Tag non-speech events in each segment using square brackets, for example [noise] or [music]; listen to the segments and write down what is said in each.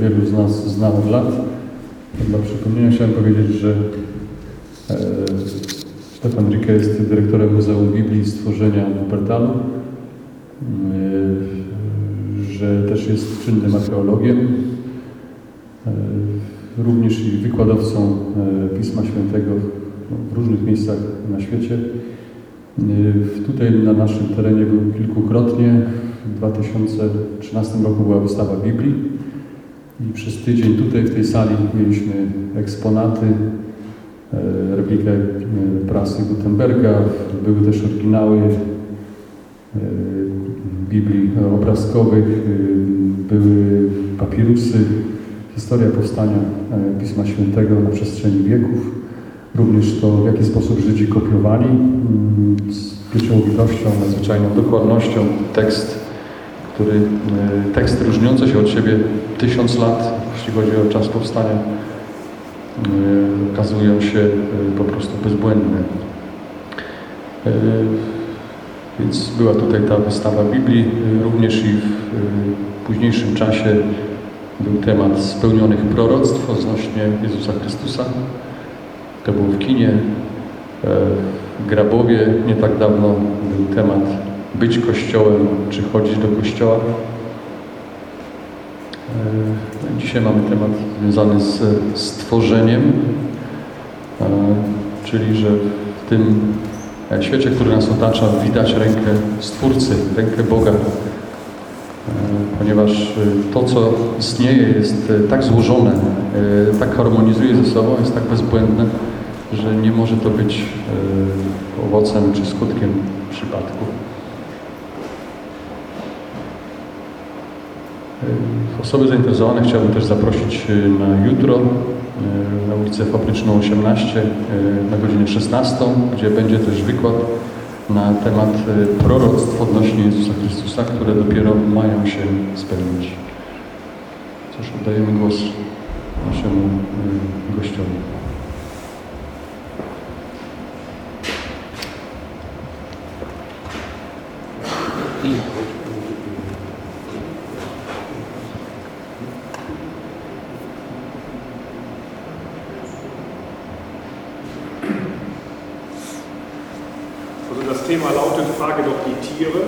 wielu z nas zna od lat. Dla przypomnienia chciałem powiedzieć, że e, Stefan Rike jest dyrektorem Muzeum Biblii Stworzenia w Wuppertalu, e, że też jest czynnym archeologiem, e, również i wykładowcą Pisma Świętego w różnych miejscach na świecie. Tutaj na naszym terenie był kilkukrotnie. W 2013 roku była wystawa Biblii i przez tydzień tutaj w tej sali mieliśmy eksponaty, e, replikę e, prasy Gutenberga, były też oryginały e, Biblii obrazkowych, były papirusy, historia powstania Pisma Świętego na przestrzeni wieków, również to w jaki sposób Żydzi kopiowali mm, z pieczołowitością, nadzwyczajną dokładnością tekst, który, e, tekst różniący się od siebie tysiąc lat, jeśli chodzi o czas powstania, e, okazują się e, po prostu bezbłędne. Więc była tutaj ta wystawa Biblii, również i w późniejszym czasie był temat spełnionych proroctw odnośnie Jezusa Chrystusa. To było w kinie. W Grabowie nie tak dawno był temat być kościołem, czy chodzić do kościoła. E, Dzisiaj mamy temat związany z stworzeniem, e, czyli że w tym świecie, który nas otacza, widać rękę Stwórcy, rękę Boga. E, Ponieważ to, co istnieje, jest tak złożone, tak harmonizuje ze sobą, jest tak bezbłędne, że nie może to być owocem czy skutkiem przypadku. E, Osoby zainteresowane chciałbym też zaprosić e, na jutro e, na ulicę Fabryczną 18 e, na godzinę 16, gdzie będzie też wykład na temat proroctw odnośnie Jezusa Chrystusa, które dopiero mają się spełnić. Cóż, oddajemy głos naszemu gościowi das Thema lautet, frage doch die Tiere.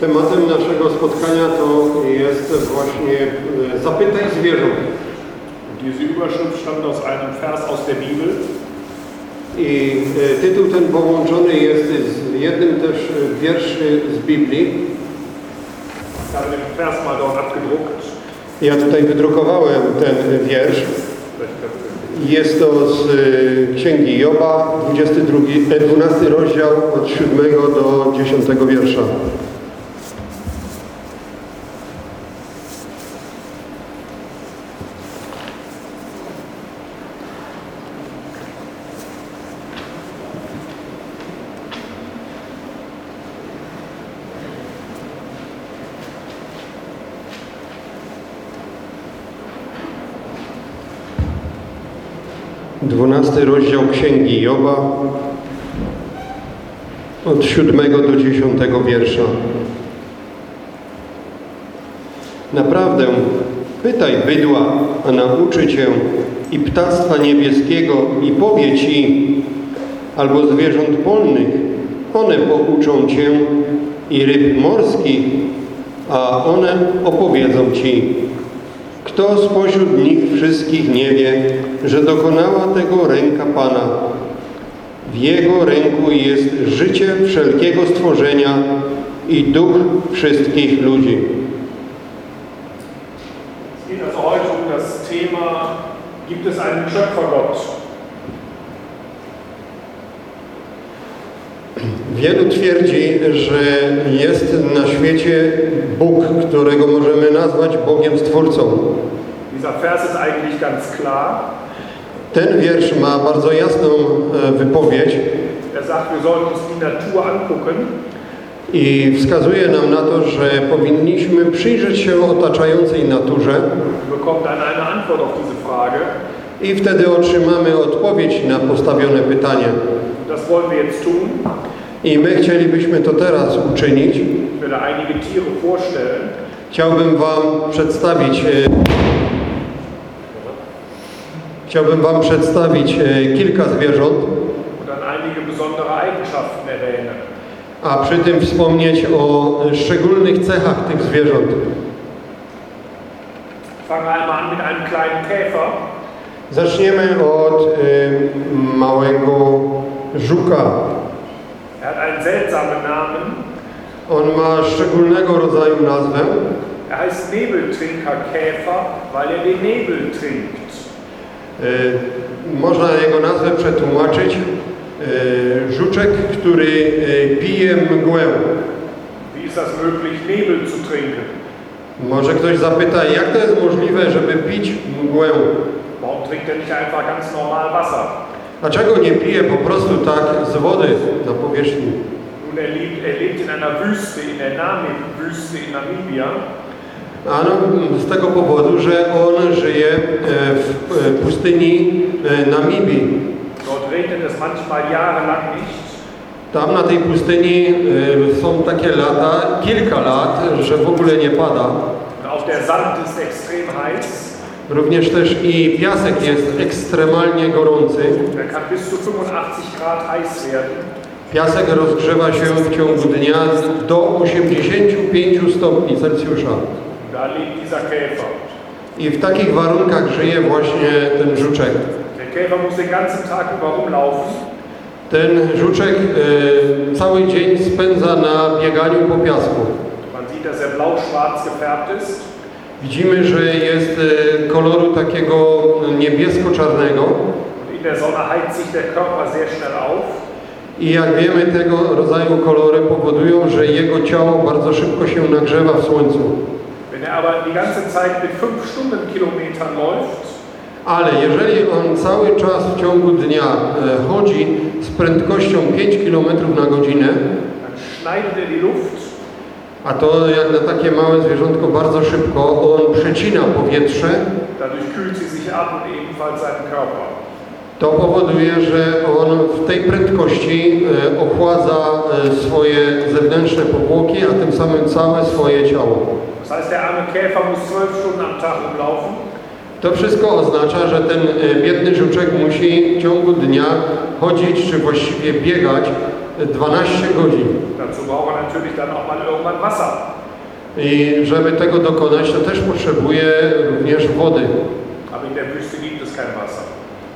Tematem naszego spotkania to jest właśnie e, zapytaj zwierząt. Diese Überschrift stammt aus einem Vers aus der Bibel. I e, tytuł ten połączony jest z jednym też e, wierszy z Biblii. Ja tutaj wydrukowałem ten wiersz. Jest to z e, Księgi Joba, 22, e, 12 rozdział od 7 do 10 wiersza. Dwunasty rozdział Księgi Joba od siódmego do dziesiątego wiersza. Naprawdę pytaj bydła, a nauczy cię i ptactwa niebieskiego i powie ci, albo zwierząt polnych, one pouczą cię i ryb morskich, a one opowiedzą ci. Kto spośród nich wszystkich nie wie, że dokonała tego ręka Pana? W Jego ręku jest życie wszelkiego stworzenia i duch wszystkich ludzi. Gibt es einen Schöpfergott? Wielu twierdzi, że jest na świecie Bóg, którego możemy nazwać Bogiem Stwórcą. Ten wiersz ma bardzo jasną e, wypowiedź Er i wskazuje nam na to, że powinniśmy przyjrzeć się otaczającej naturze i wtedy otrzymamy odpowiedź na postawione pytanie. Das wollen wir jetzt tun. I my chcielibyśmy to teraz uczynić. Chciałbym Wam przedstawić e, chciałbym Wam przedstawić e, kilka zwierząt, a przy tym wspomnieć o szczególnych cechach tych zwierząt. Zaczniemy od e, małego żuka. Er hat einen seltsamen Namen. On ma szczególnego rodzaju nazwę. Er heißt Nebeltrinkerkäfer, weil er den Nebel trinkt. E, Można jego nazwę przetłumaczyć e, żuczek, który e, pije mgłę. Wie ist das möglich, Nebel zu trinken? Może ktoś zapyta, jak to jest możliwe, żeby pić mgłę? Warum trinkt er nicht einfach ganz normal Wasser? Dlaczego nie pije po prostu tak z wody na powierzchni? Nun, er lebt, er lebt in einer Wüste, in der Namib-Wüste in Namibia. Ano z tego powodu, że on żyje e, w e, pustyni e, Namibii. Dort regnet es manchmal jahrelang nicht. Tam na tej pustyni są takie lata, kilka lat, że w ogóle nie pada. Auch der Sand ist extrem heiß. Również też i piasek jest ekstremalnie gorący. Kann bis zu 85 Grad heiß werden. Piasek rozgrzewa się w ciągu dnia do 85 stopni Celsjusza. I w takich warunkach żyje właśnie ten żuczek. Rumlaufen. Ten żuczek e, cały dzień spędza na bieganiu po piasku. Man sieht, dass er blau-schwarz gefärbt ist. Widzimy, że jest e, koloru takiego niebiesko-czarnego schnell auf. i jak wiemy tego rodzaju kolory powodują, że jego ciało bardzo szybko się nagrzewa w słońcu. Er aber die ganze Zeit mit 5 Stundenkilometern läuft, Ale jeżeli on cały czas w ciągu dnia e, chodzi z prędkością 5 km na godzinę, schneidet er die Luft a to jak na takie małe zwierzątko bardzo szybko, on przecina powietrze, to powoduje, że on w tej prędkości e, ochładza e, swoje zewnętrzne powłoki, a tym samym całe swoje ciało. Das heißt, der arme Käfer muss 12 Stunden am Tag rumlaufen. To wszystko oznacza, że ten e, biedny żuczek musi w ciągu dnia chodzić, czy właściwie biegać 12 godzin. I żeby tego dokonać, to też potrzebuje również wody. Aber in der Wüste gibt es kein Wasser.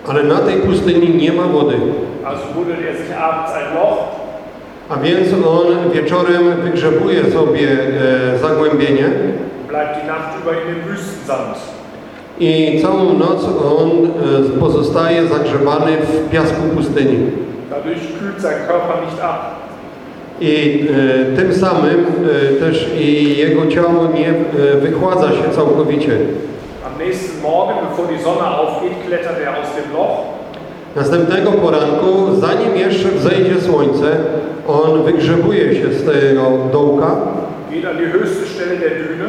Ale na tej pustyni nie ma wody. Also buddelt sich abends ein Loch, A więc on wieczorem wygrzebuje sobie e, zagłębienie bleibt die Nacht über in dem Wüstensand. i całą noc on e, pozostaje zagrzebany w piasku pustyni. Dadurch kühlt sein Körper nicht ab. I e, tym samym e, też i jego ciało nie e, wychładza się całkowicie. Am nächsten Morgen, bevor die Sonne aufgeht, klettert er aus dem Loch Następnego poranku, zanim jeszcze wzejdzie słońce, on wygrzebuje się z tego dołka geht an die höchste Stelle der Düne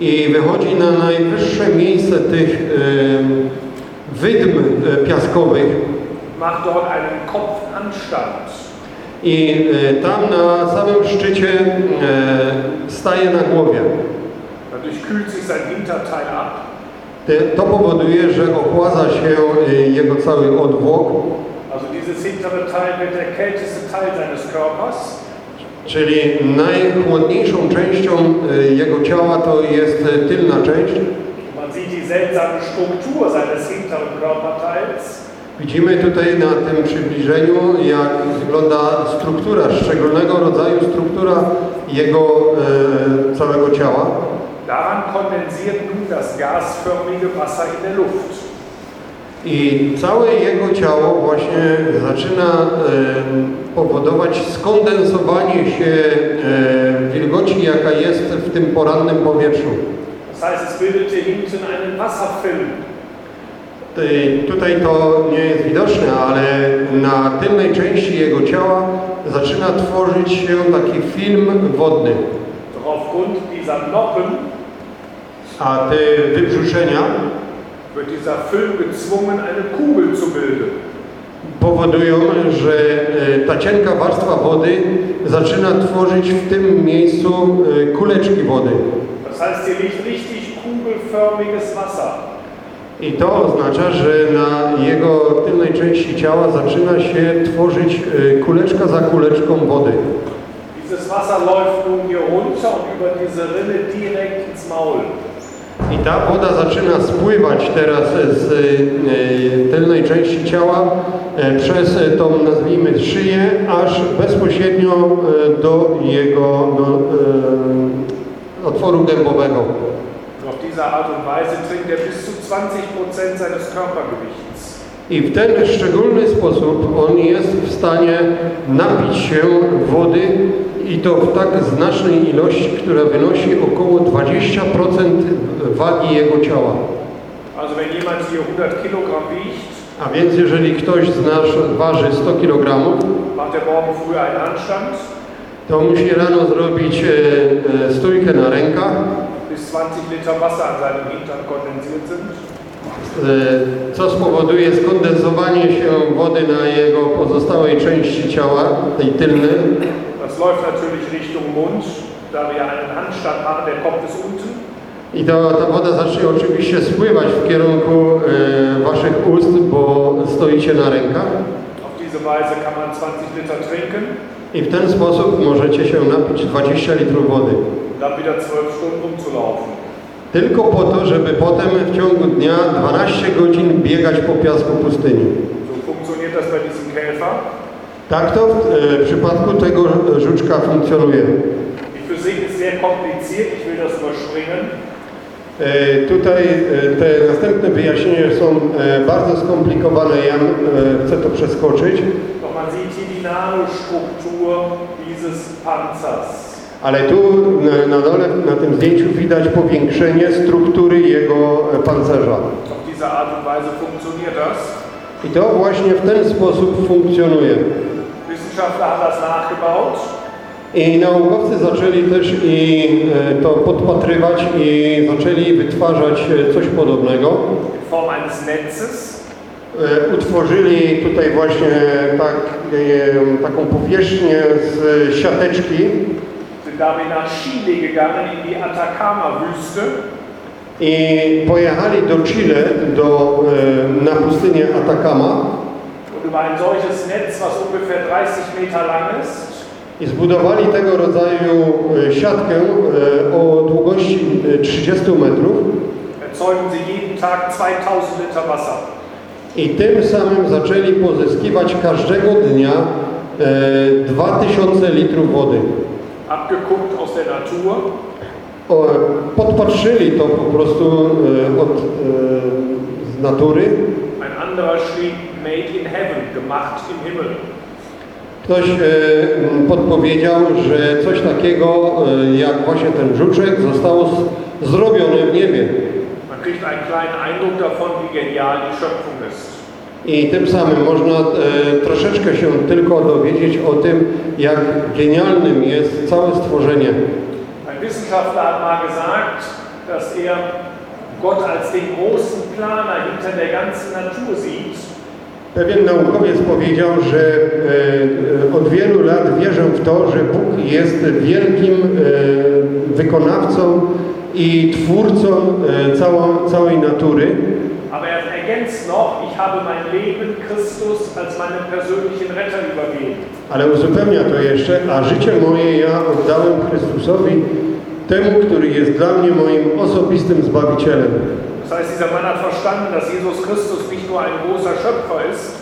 i wychodzi na najwyższe miejsce tych e, wydm e, piaskowych macht dort einen Kopfhandstand. i e, tam na samym szczycie e, staje na głowie. Dadurch kühlt sich sein Hinterteil ab. Te- To powoduje, że ochładza się e, jego cały odwłok, Also dieses hintere Teil wird der kälteste Teil seines Körpers. czyli najchłodniejszą częścią jego ciała to jest tylna część. Man sieht die seltsame Struktur seines hinteren Körperteils. Widzimy tutaj na tym przybliżeniu, jak wygląda struktura, szczególnego rodzaju struktura jego e, całego ciała. Daran kondensiert nun das gasförmige Wasser in der Luft. I całe jego ciało właśnie zaczyna e, powodować skondensowanie się e, wilgoci, jaka jest w tym porannym powietrzu. Das heißt, es bildet hier hinten einen Wasserfilm. Tej- Tutaj to nie jest widoczne, ale na tylnej części jego ciała zaczyna tworzyć się taki film wodny. Aufgrund dieser Noppen A te wybrzuszenia wird dieser Film gezwungen, eine Kugel zu bilden. powodują, że e, ta cienka warstwa wody zaczyna tworzyć w tym miejscu e, kuleczki wody. Das heißt, hier liegt richtig kugelförmiges Wasser. I to oznacza, że na jego tylnej części ciała zaczyna się tworzyć e, kuleczka za kuleczką wody. I ta woda zaczyna spływać teraz z e, tylnej części ciała przez tą, nazwijmy, szyję, aż bezpośrednio do jego do, otworu gębowego. Und auf diese Art und Weise trinkt er bis zu 20% seines Körpergewichts. I w ten szczególny sposób on jest w stanie napić się wody i to w tak znacznej ilości, która wynosi około 20% wagi jego ciała. Also wenn jemand hier 100 Kilogramm wiegt, A więc jeżeli ktoś z nas waży 100 kg, er to musi rano zrobić e, e, stójkę na rękach, bis 20 Liter Wasser an seinem Hintern kondensiert sind. e, co spowoduje skondensowanie się wody na jego pozostałej części ciała, tej tylnej. Das läuft natürlich Richtung Mund, da wir einen Handstand machen, der Kopf ist unten. I to, ta woda zacznie oczywiście spływać w kierunku e, waszych ust, bo stoicie na rękach. Auf diese Weise kann man 20 Liter trinken, I w ten sposób możecie się napić 20 litrów wody. dann wieder 12 Stunden umzulaufen. Tylko po to, żeby potem w ciągu dnia 12 godzin biegać po piasku pustyni. Tak to w e, przypadku tego żuczka funkcjonuje. Die Physik ist sehr kompliziert, ich will das überspringen. E, Tutaj e, te następne wyjaśnienia są e, bardzo skomplikowane, ja chcę to przeskoczyć, ale tu na, na dole na tym zdjęciu widać powiększenie struktury jego pancerza. I to właśnie w ten sposób funkcjonuje. Wissenschaftler haben das nachgebaut. I naukowcy zaczęli też i e, to podpatrywać i zaczęli wytwarzać e, coś podobnego. E, Utworzyli tutaj właśnie tak, taką powierzchnię z siateczki dabei nach Chile gegangen, in die Atacama-Wüste. i pojechali do Chile, do, na pustynię Atacama Und über ein solches Netz, was ungefähr 30 Meter lang ist, i zbudowali tego rodzaju e, siatkę e, o długości e, 30 metrów erzeugen sie jeden Tag 2000 Liter Wasser. i tym samym zaczęli pozyskiwać każdego dnia e, 2000 litrów wody. Abgeguckt aus der Natur. O, podpatrzyli to po prostu e, od, e, z natury. Ein anderer schrieb Made in Heaven, gemacht im Himmel. Ktoś e, podpowiedział, że coś takiego e, jak właśnie ten żuczek zostało zrobione w niebie. Man kriegt einen kleinen Eindruck davon, wie genial die Schöpfung ist. I tym samym można e, troszeczkę się tylko dowiedzieć o tym, jak genialnym jest całe stworzenie. Ein Wissenschaftler hat mal gesagt, dass er Gott als den großen Planer hinter der ganzen Natur sieht. Pewien naukowiec powiedział, że e, od wielu lat wierzę w to, że Bóg jest wielkim e, wykonawcą i twórcą e, całą, całej natury, Aber er ergänzt noch, ich habe mein Leben Christus als meinen persönlichen Retter übergeben. ale uzupełnia to jeszcze, a życie moje ja oddałem Chrystusowi, temu, który jest dla mnie moim osobistym Zbawicielem. Das heißt, dieser Mann hat verstanden, dass Jesus Christus nicht nur ein großer Schöpfer ist,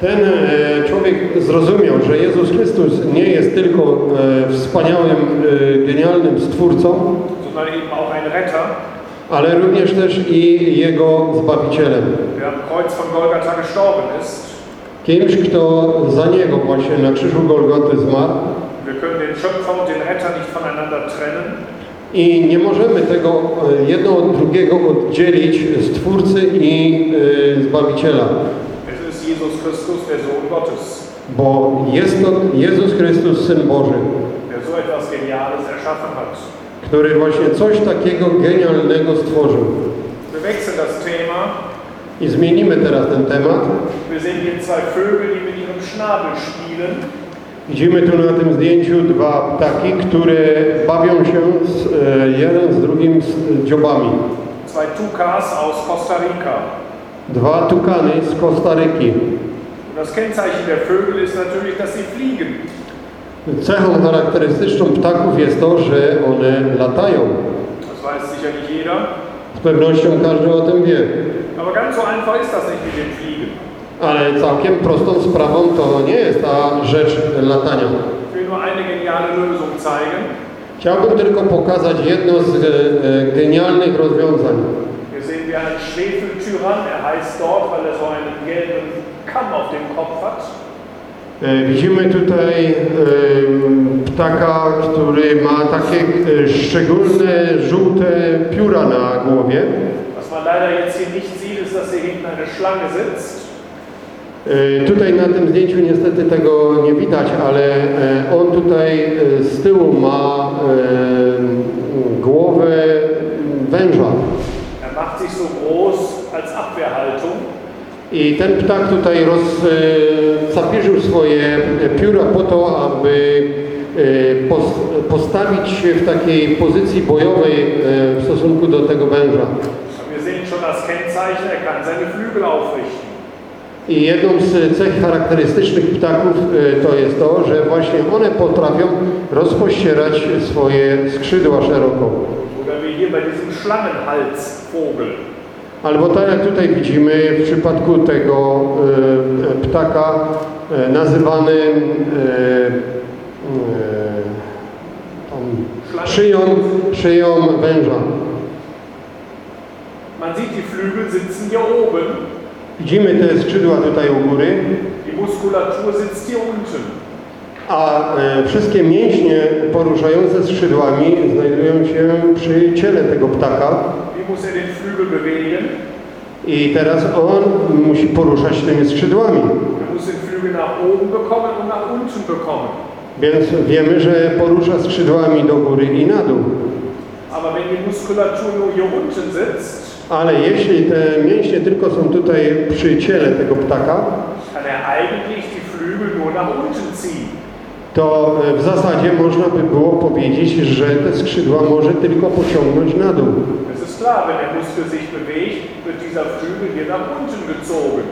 Ten e, człowiek zrozumiał, że Jezus Chrystus nie jest tylko e, wspaniałym, e, genialnym stwórcą, sondern eben auch ein Retter, ale również też i Jego Zbawicielem. der am Kreuz von Golgatha gestorben ist. Kimś, kto za Niego właśnie na krzyżu Golgoty zmarł. Wir können den Schöpfer und den Retter nicht voneinander trennen. I nie możemy tego e, jedno od drugiego oddzielić Stwórcy i e, Zbawiciela, der Sohn Gottes, bo jest to Jezus Chrystus, Syn Boży, hat. który właśnie coś takiego genialnego stworzył. I zmienimy teraz ten temat. Wir sehen zwei Vögel, die mit ihrem Schnabel spielen. Widzimy tu na tym zdjęciu dwa ptaki, które bawią się z, e, jeden z drugim z dziobami. zwei Tukas aus Costa Rica. Dwa tukany z Kostaryki. Das Kennzeichen der Vögel ist natürlich, dass sie fliegen. Cechą charakterystyczną ptaków jest to, że one latają. Das weiß sicher nicht jeder. Z pewnością każdy o tym wie. Aber ganz so einfach ist das nicht mit dem Fliegen. Ale całkiem prostą sprawą to nie jest ta rzecz latania. Chciałbym tylko pokazać jedno z e, e, genialnych rozwiązań. Hier sehen wir einen Schwefeltyrann. Er heißt dort, weil er so einen gelben Kamm auf dem Kopf hat. E, Widzimy tutaj ptaka, który ma takie szczególne żółte pióra na głowie. Was man leider jetzt hier nicht sieht, ist, dass hier hinten eine Schlange sitzt. E, Tutaj na tym zdjęciu niestety tego nie widać, ale e, on tutaj e, z tyłu ma głowę węża. Er macht sich so groß als Abwehrhaltung. I ten ptak tutaj roz, zapierzył swoje pióra po to, aby pos, postawić się w takiej pozycji bojowej w stosunku do tego węża. Wir sehen schon das Kennzeichen, er kann seine Flügel aufrichten. I jedną z cech charakterystycznych ptaków e, to jest to, że właśnie one potrafią rozpościerać swoje skrzydła szeroko. Albo tak jak tutaj widzimy w przypadku tego e, ptaka e, nazywanym e, szyją, szyją węża. Man sieht, die Flügel sitzen hier oben, Widzimy te skrzydła tutaj u góry, die Muskulatur sitzt hier unten. a e, wszystkie mięśnie poruszające skrzydłami znajdują się przy ciele tego ptaka. Wie muss er den Flügel bewegen? I teraz on musi poruszać tymi skrzydłami. Er muss den Flügel nach oben bekommen und nach unten bekommen. Więc wiemy, że porusza skrzydłami do góry i na dół. Aber wenn die Muskulatur nur hier unten sitzt, Ale jeśli te mięśnie tylko są tutaj przy ciele tego ptaka, er to e, w zasadzie można by było powiedzieć, że te skrzydła może tylko pociągnąć na dół. Gezogen.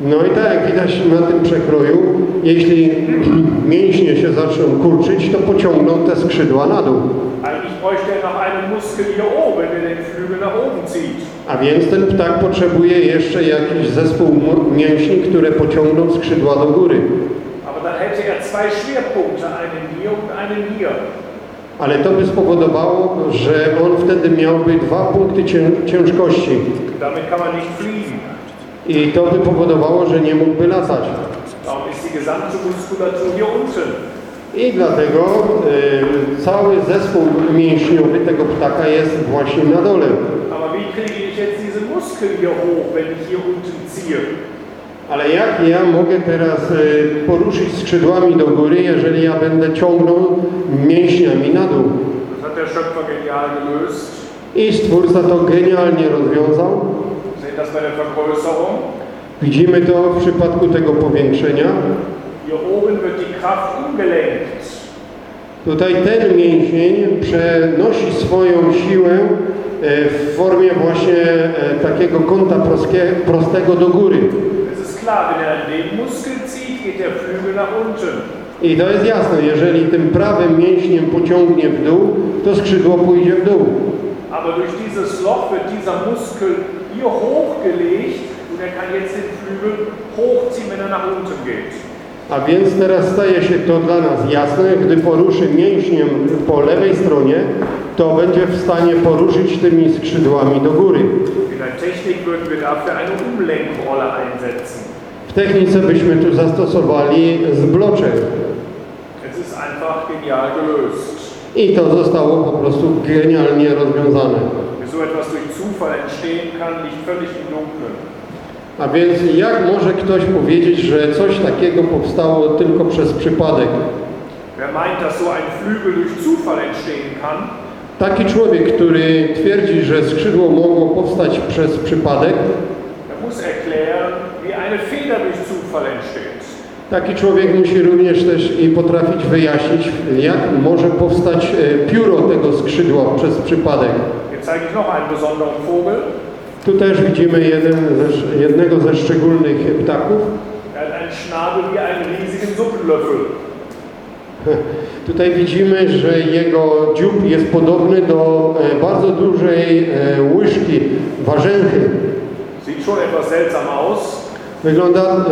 No i tak jak widać na tym przekroju, jeśli [clears throat] mięśnie się zaczną kurczyć, to pociągną te skrzydła na dół. A więc ten ptak potrzebuje jeszcze jakiś zespół mięśni, które pociągną skrzydła do góry. Er. Ale to by spowodowało, że on wtedy miałby dwa punkty cię ciężkości. I to by powodowało, że nie mógłby latać. Darum ist die gesamte Muskulatur hier unten. I dlatego y, cały zespół mięśniowy tego ptaka jest właśnie na dole. Ale jak ja mogę teraz y, poruszyć skrzydłami do góry, jeżeli ja będę ciągnął mięśniami na dół? I Stwórca to genialnie rozwiązał. Widzimy to w przypadku tego powiększenia. Hier oben wird die Kraft umgelenkt. Tutaj ten mięsień przenosi swoją siłę e, w formie właśnie e, takiego kąta proskie, prostego do góry. I to jest jasne, jeżeli tym prawym mięśniem pociągnie w dół, to skrzydło pójdzie w dół. Aber durch dieses Loch wird dieser Muskel hier hochgelegt und er kann jetzt den Flügel hochziehen, wenn er nach unten geht. A więc teraz staje się to dla nas jasne, gdy poruszy mięśniem po lewej stronie, to będzie w stanie poruszyć tymi skrzydłami do góry. W technice byśmy tu zastosowali zbloczek. I to zostało po prostu genialnie rozwiązane. So etwas durch Zufall entstehen kann, liegt völlig im Dunkeln. A więc jak może ktoś powiedzieć, że coś takiego powstało tylko przez przypadek? Taki człowiek, który twierdzi, że skrzydło mogło powstać przez przypadek, entsteht. taki człowiek musi również też i potrafić wyjaśnić, jak może powstać e, pióro tego skrzydła przez przypadek. Jetzt zeige ich noch einen besonderen Vogel. Tu też widzimy jeden ze, jednego ze szczególnych ptaków. Er. [laughs] Tutaj widzimy, że jego dziób jest podobny do e, bardzo dużej e, łyżki, warzęchy. Sieht schon etwas seltsam aus. Wygląda e,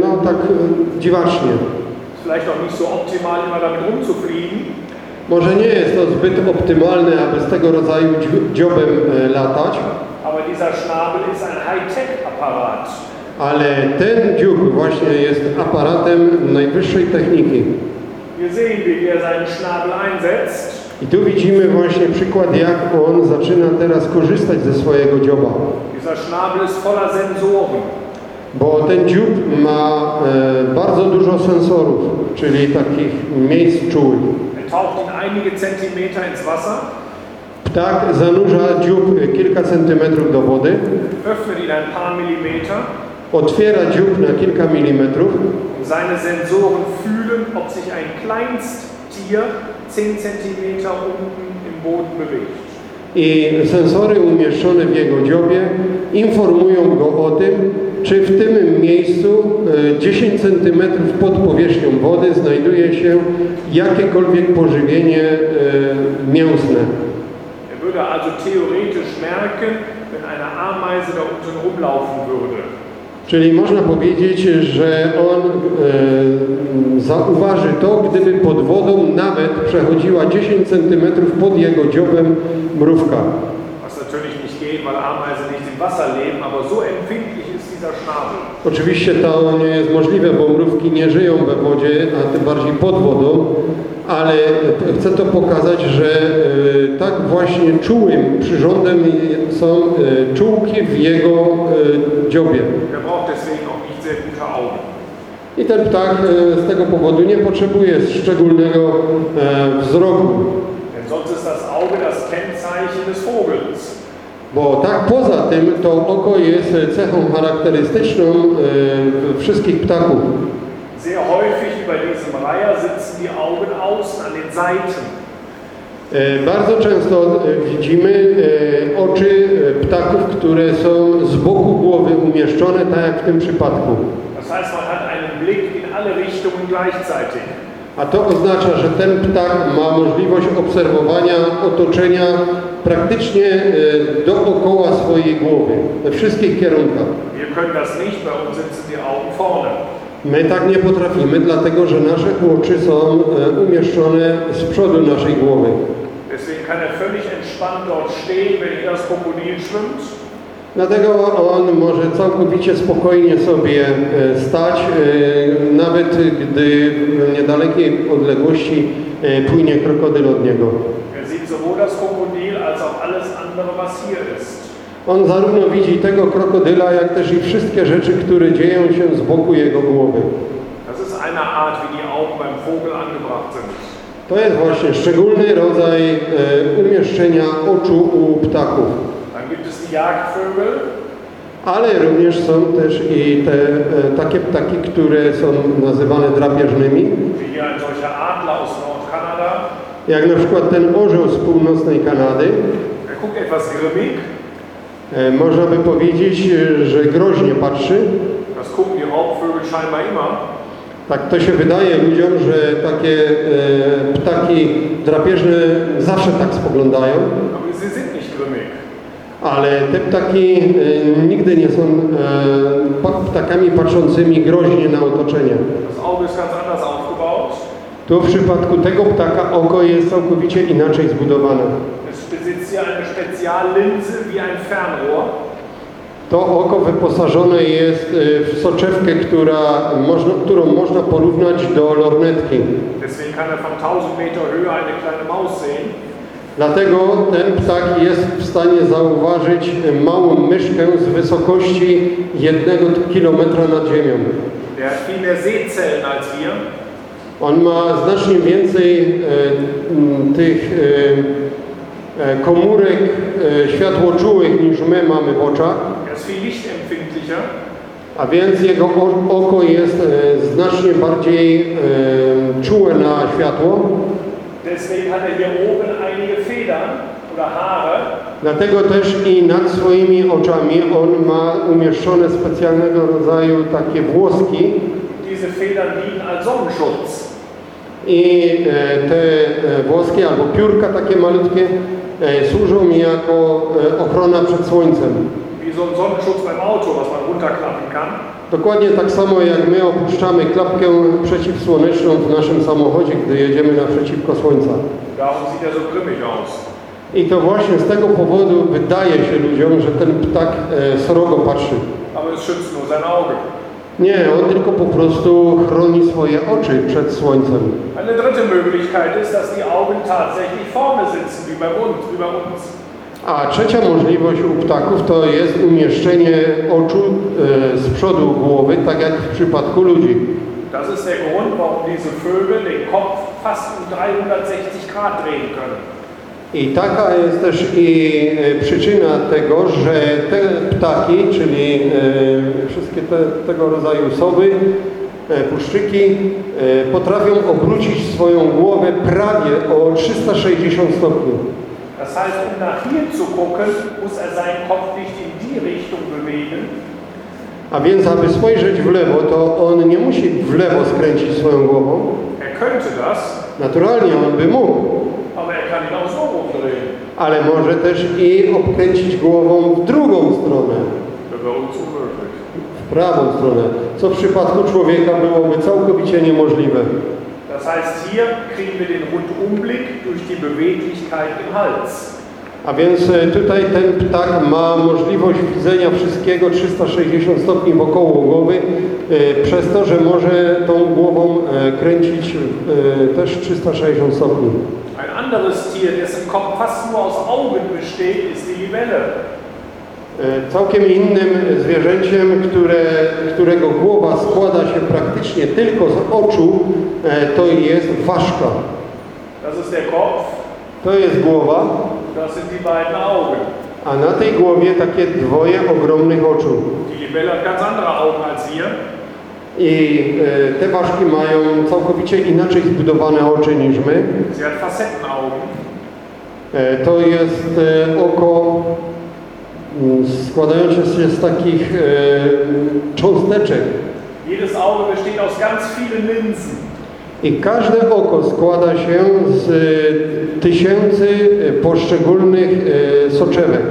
no tak dziwacznie. Vielleicht auch nicht so optimal, immer damit rumzufliegen. Może nie jest to zbyt optymalne, aby z tego rodzaju dziobem e, latać, ale ten dziób właśnie jest aparatem najwyższej techniki. I tu widzimy właśnie przykład, jak on zaczyna teraz korzystać ze swojego dzioba. Bo ten dziób ma e, bardzo dużo sensorów, czyli takich miejsc czułych. Taucht in einige Zentimeter ins Wasser, Ptak zanurza dziób kilka centymetrów do wody, öffnet ihn ein paar Millimeter. Otwiera dziób na kilka milimetrów. Und seine Sensoren fühlen, ob sich ein Kleinsttier 10 Zentimeter unten im Boden bewegt. i sensory umieszczone w jego dziobie informują go o tym, czy w tym miejscu e, 10 cm pod powierzchnią wody znajduje się jakiekolwiek pożywienie e, mięsne. Er würde also theoretisch merken, wenn eine Ameise da unten rumlaufen würde. Czyli można powiedzieć, że on e, zauważy to, gdyby pod wodą nawet przechodziła 10 cm pod jego dziobem mrówka. Was natürlich nicht geht, weil Ameisen nicht im Wasser leben, aber so. Oczywiście to nie jest możliwe, bo mrówki nie żyją we wodzie, a tym bardziej pod wodą, ale chcę to pokazać, że e, tak właśnie czułym przyrządem są e, czułki w jego e, dziobie. I ten ptak z tego powodu nie potrzebuje szczególnego wzroku, Denn sonst ist das Auge das Kennzeichen des Vogels. Bo tak poza tym to oko jest cechą charakterystyczną e, wszystkich ptaków. Sehr häufig wie bei diesem Reiher sitzen die Augen außen an den Seiten. E, Bardzo często e, widzimy e, oczy ptaków, które są z boku głowy umieszczone, tak jak w tym przypadku. Das heißt, man hat einen Blick in alle Richtungen gleichzeitig. A to oznacza, że ten ptak ma możliwość obserwowania otoczenia praktycznie e, dookoła swojej głowy, we wszystkich kierunkach. My tak nie potrafimy, dlatego że nasze oczy są e, umieszczone z przodu naszej głowy. Deswegen kann er völlig entspannt dort stehen, wenn hier das Krokodil schwimmt. Dlatego on może całkowicie spokojnie sobie e, stać, e, nawet gdy w niedalekiej odległości e, płynie krokodyl od niego. Er. On zarówno widzi tego krokodyla, jak też i wszystkie rzeczy, które dzieją się z boku jego głowy. To jest właśnie szczególny rodzaj umieszczenia oczu u ptaków. Ale również są też i te e, takie ptaki, które są nazywane drapieżnymi, jak na przykład ten orzeł z północnej Kanady. Grimmig. E, Można by powiedzieć, e, że groźnie patrzy. Tak to się wydaje ludziom, że takie e, ptaki drapieżne zawsze tak spoglądają, Aber sie sind nicht grimmig. Ale te ptaki e, nigdy nie są pa- ptakami patrzącymi groźnie na otoczenie. Tu w przypadku tego ptaka oko jest całkowicie inaczej zbudowane. To oko wyposażone jest e, w soczewkę, która można, którą można porównać do lornetki. Deswegen kann er von 1000 Meter Höhe eine kleine Maus sehen. Dlatego ten ptak jest w stanie zauważyć małą myszkę z wysokości jednego kilometra nad ziemią. On ma znacznie więcej e, tych e, e, komórek e, światłoczułych niż my mamy w oczach, Er a więc jego oko jest e, znacznie bardziej e, czułe na światło. Deswegen hat er hier oben Dlatego też i nad swoimi oczami on ma umieszczone specjalnego rodzaju takie włoski i e, te e, włoski albo piórka takie malutkie e, służą mi jako ochrona przed słońcem. Wie so ein Sonnenschutz beim Auto, was man runterklappen kann. Dokładnie tak samo jak my opuszczamy klapkę przeciwsłoneczną w naszym samochodzie, gdy jedziemy naprzeciwko słońca. I to właśnie z tego powodu wydaje się ludziom, że ten ptak e, srogo patrzy. Nie, on tylko po prostu chroni swoje oczy przed słońcem. Eine dritte Möglichkeit ist, dass die Augen tatsächlich vorne sitzen, wie bei uns. Wie. A trzecia możliwość u ptaków to jest umieszczenie oczu e, z przodu głowy, tak jak w przypadku ludzi. Das ist der Grund, warum diese Vögel den Kopf fast um 360 Grad drehen können. I taka jest też i e, przyczyna tego, że te ptaki, czyli e, wszystkie te, tego rodzaju sowy, e, puszczyki, e, potrafią obrócić swoją głowę prawie o 360 stopni. Das heißt, um nach hier zu gucken, muss er seinen Kopf nicht in die Richtung bewegen, A więc, aby spojrzeć w lewo, to on nie musi w lewo skręcić swoją głową. er könnte das, Naturalnie on by mógł, aber er kann ihn auch so rumdrehen. ale może też i obkręcić głową w drugą stronę, w prawą stronę, co w przypadku człowieka byłoby całkowicie niemożliwe. Das heißt, hier kriegen wir den Rundumblick durch die Beweglichkeit im Hals. A więc e, tutaj ten ptak ma możliwość widzenia wszystkiego 360 stopni wokoło głowy, e, przez to, że może tą głową e, kręcić też 360 stopni. Ein anderes Tier, dessen Kopf fast nur aus Augen besteht, ist die Libelle. Całkiem innym zwierzęciem, które, którego głowa składa się praktycznie tylko z oczu, to jest ważka. Das ist der Kopf, To jest głowa, das sind die beiden Augen. a na tej głowie takie dwoje ogromnych oczu. Die Libelle hat ganz andere Augen als wir. I e, te ważki mają całkowicie inaczej zbudowane oczy niż my. Sie hat Facettenaugen. E, To jest e, oko mm, składające się z takich e, cząsteczek. Jedes Auge besteht aus ganz vielen Linsen. I każde oko składa się z e, tysięcy e, poszczególnych e, soczewek.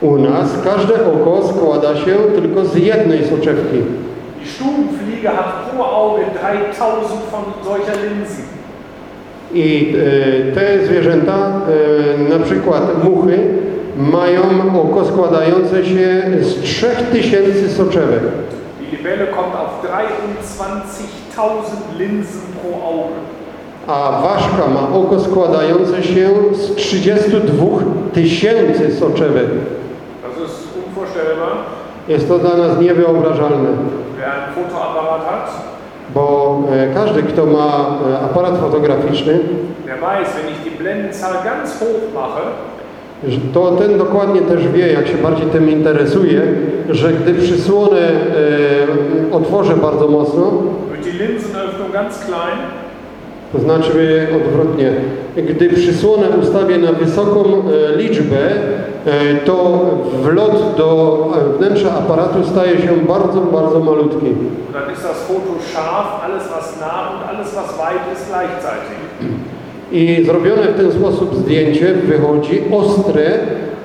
U nas każde oko składa się tylko z jednej soczewki. Die Stubenfliege hat pro Auge 3000 von solcher Linsen. I te zwierzęta, na przykład muchy, mają oko składające się z 3000 soczewek. Die Libelle kommt auf 23.000 Linsen pro Auge. A ważka ma oko składające się z 32 tysięcy soczewek. Das ist unvorstellbar. Jest to dla nas niewyobrażalne, Wer einen Fotoapparat hat, bo e, każdy, kto ma e, aparat fotograficzny, der weiß, wenn ich die Blendenzahl ganz hoch mache, to ten dokładnie też wie, jak się bardziej tym interesuje, że gdy przysłonę e, otworzę bardzo mocno, to znaczy odwrotnie, gdy przysłonę ustawię na wysoką e, liczbę, e, to wlot do wnętrza aparatu staje się bardzo, bardzo malutki. dann ist das Foto scharf, alles was nah und alles was weit ist gleichzeitig. I zrobione w ten sposób zdjęcie wychodzi ostre,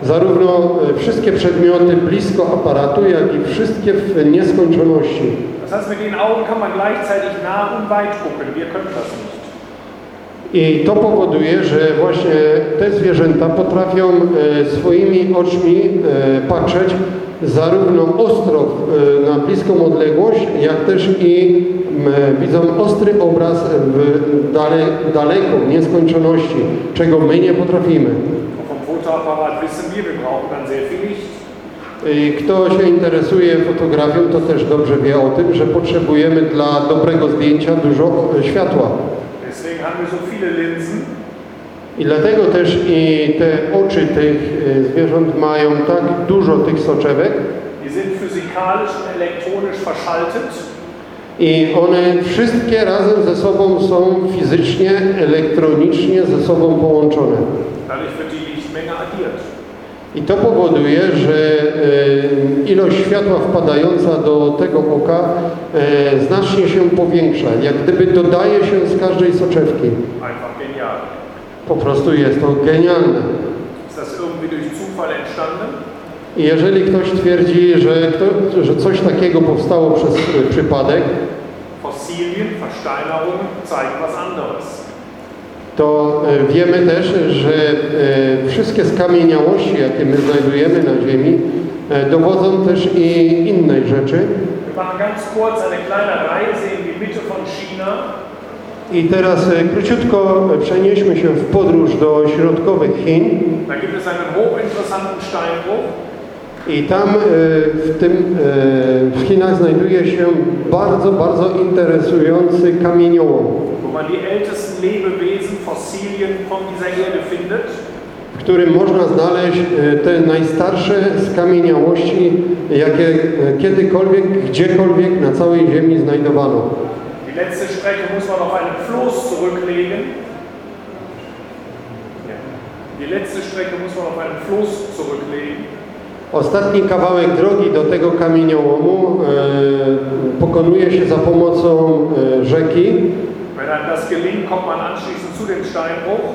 zarówno e, wszystkie przedmioty blisko aparatu, jak i wszystkie w nieskończoności. Das heißt, mit den Augen kann man gleichzeitig nah und weit gucken. Wir können das nicht. I to powoduje, że właśnie te zwierzęta potrafią e, swoimi oczmi e, patrzeć zarówno ostro e, na bliską odległość, jak też i widzą ostry obraz w dale, daleko, w nieskończoności, czego my nie potrafimy. Kto się interesuje fotografią, to też dobrze wie o tym, że potrzebujemy dla dobrego zdjęcia dużo światła. Deswegen haben wir so viele Linsen. I dlatego też i te oczy tych e, zwierząt mają tak dużo tych soczewek, Die sind physikalisch und elektronisch verschaltet. I one wszystkie razem ze sobą są fizycznie, elektronicznie ze sobą połączone. Dadurch wird die Lichtmenge addiert. I to powoduje, że e, ilość światła wpadająca do tego oka e, znacznie się powiększa. Jak gdyby dodaje się z każdej soczewki. Po prostu jest to genialne. I jeżeli ktoś twierdzi, że, kto, że coś takiego powstało przez e, przypadek, Fossilien, Versteinerungen zeigen was anderes. To e, wiemy też, że e, wszystkie skamieniałości, jakie my znajdujemy na Ziemi, e, dowodzą też i innej rzeczy. I teraz króciutko przenieśmy się w podróż do środkowych Chin. I tam w tym w Chinach znajduje się bardzo, bardzo interesujący kamieniołom, man die ältesten Lebewesen, Fossilien von dieser Erde findet. w którym można znaleźć e, te najstarsze skamieniałości, jakie e, kiedykolwiek, gdziekolwiek na całej Ziemi znajdowano. Die letzte Strecke muss man auf einen Floß zurücklegen. Die letzte Strecke muss man auf einen Floß zurücklegen. Ostatni kawałek drogi do tego kamieniołomu e, pokonuje się za pomocą e, rzeki Wenn einem das gelingt, kommt man anschließend zu dem Steinbruch.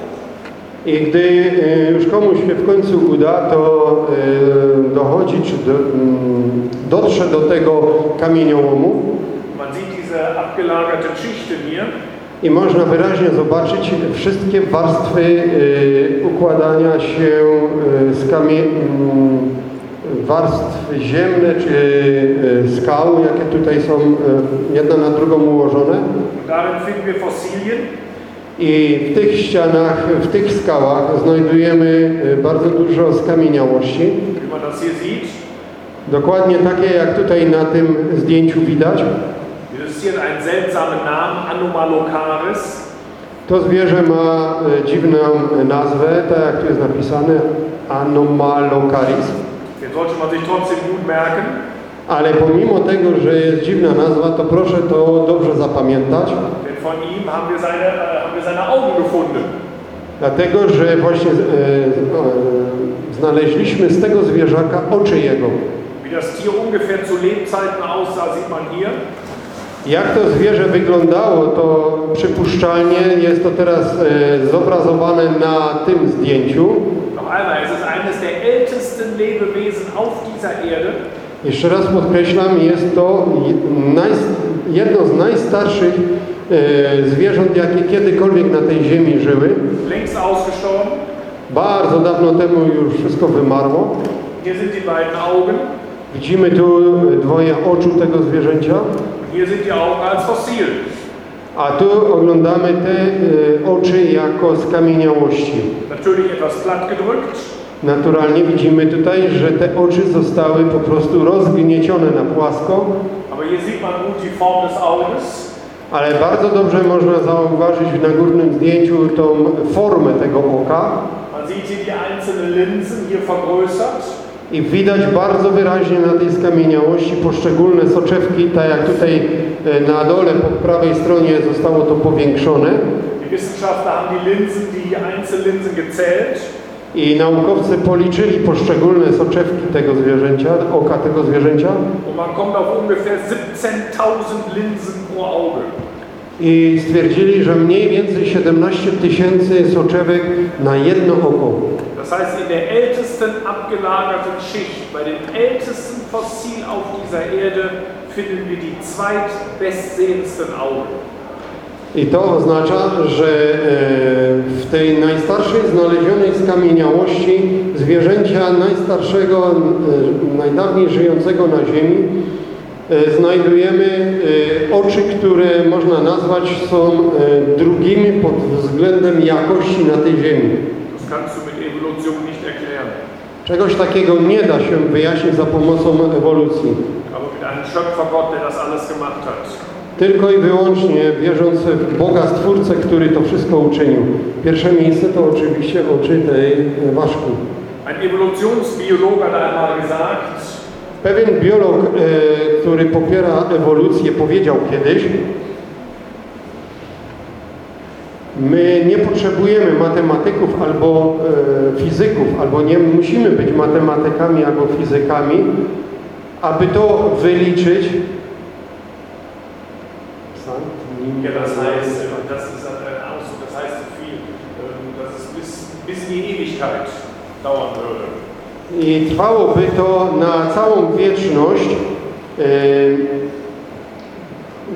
i gdy e, już komuś się w końcu uda, to e, dochodzi, czy do, dotrze do tego kamieniołomu Man sieht diese abgelagerten Schichten hier. i można wyraźnie zobaczyć wszystkie warstwy e, układania się z kamie, warstwy ziemne czy e, skał, jakie tutaj są e, jedna na drugą ułożone. I w tych ścianach, w tych skałach znajdujemy e, bardzo dużo skamieniałości. Dokładnie takie jak tutaj na tym zdjęciu widać. To zwierzę ma dziwną nazwę, tak jak tu jest napisane, Anomalocaris. Ale pomimo tego, że jest dziwna nazwa, to proszę to dobrze zapamiętać, äh, dlatego że właśnie e, e, znaleźliśmy z tego zwierzaka oczy jego. Jak to zwierzę wyglądało, to przypuszczalnie jest to teraz e, zobrazowane na tym zdjęciu. Noch einmal, es ist eines der Lebewesen auf dieser Erde. Jeszcze raz podkreślam, jest to naj, jedno z najstarszych e, zwierząt, jakie kiedykolwiek na tej ziemi żyły. Längst ausgestorben. Bardzo dawno temu już wszystko wymarło. Hier sind die beiden Augen. Widzimy tu dwoje oczu tego zwierzęcia, Und hier sind die Augen als Fossil. a tu oglądamy te e, oczy jako skamieniałości. Natürlich etwas platt gedrückt. Naturalnie widzimy tutaj, że te oczy zostały po prostu rozgniecione na płasko, ale bardzo dobrze można zauważyć na górnym zdjęciu tą formę tego oka. I widać bardzo wyraźnie na tej skamieniałości poszczególne soczewki, tak jak tutaj e, na dole po prawej stronie zostało to powiększone. Die Wissenschaftler haben die Linsen, die gezählt. I naukowcy policzyli poszczególne soczewki tego zwierzęcia, oka tego zwierzęcia Und man kommt auf ungefähr 17.000 Linsen pro Auge. i stwierdzili, że mniej więcej 17 tysięcy soczewek na jedno oko. Das heißt, in der ältesten abgelagerten Schicht, bei dem ältesten Fossil auf dieser Erde, finden wir die zweitbestsehendsten Augen. I to oznacza, że e, w tej najstarszej znalezionej skamieniałości zwierzęcia najstarszego, e, najdawniej żyjącego na Ziemi e, znajdujemy oczy, które można nazwać są drugimi pod względem jakości na tej Ziemi. Czegoś takiego nie da się wyjaśnić za pomocą ewolucji. Aber mit einem Schöpfergott, der das alles gemacht hat. Tylko i wyłącznie wierząc w Boga Stwórcę, który to wszystko uczynił. Pierwsze miejsce to oczywiście oczy tej e, ważku. Ein Evolutionsbiologe hat einmal gesagt, Pewien biolog, e, który popiera ewolucję, powiedział kiedyś, my nie potrzebujemy matematyków albo e, fizyków, albo nie musimy być matematykami albo fizykami, aby to wyliczyć. Ja, das heißt, das ist ein Ausdruck, das heißt so viel, ähm, dass es bis, bis in die Ewigkeit dauern würde. I trwałoby to na całą wieczność, e,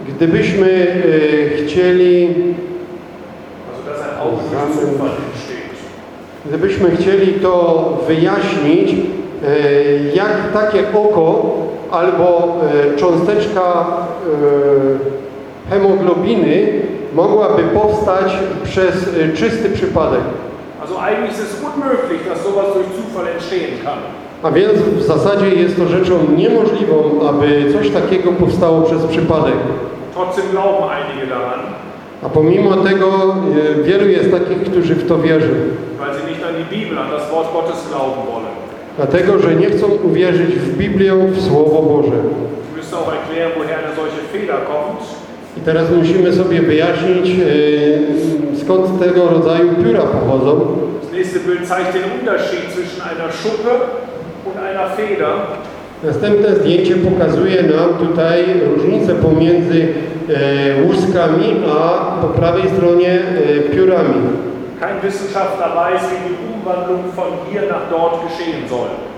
gdybyśmy e, chcieli, gdybyśmy chcieli to wyjaśnić, e, jak takie oko albo cząsteczka hemoglobiny mogłaby powstać przez e, czysty przypadek. Also, eigentlich ist es unmöglich, dass sowas durch Zufall entstehen kann. A więc w zasadzie jest to rzeczą niemożliwą, aby coś takiego powstało przez przypadek. Trotzdem glauben einige daran, A pomimo tego e, wielu jest takich, którzy w to wierzy. weil sie nicht an die Bibel, an das Wort Gottes glauben wollen. Dlatego, że nie chcą uwierzyć w Biblię, w Słowo Boże. Müsste auch erklären, woher solche Feder kommt. I teraz musimy sobie wyjaśnić, e, skąd tego rodzaju pióra pochodzą. Następne zdjęcie pokazuje nam tutaj różnicę pomiędzy e, łuskami, a po prawej stronie e, piórami. Kein Wissenschaftler weiß, wie die Umwandlung von hier nach dort geschehen soll.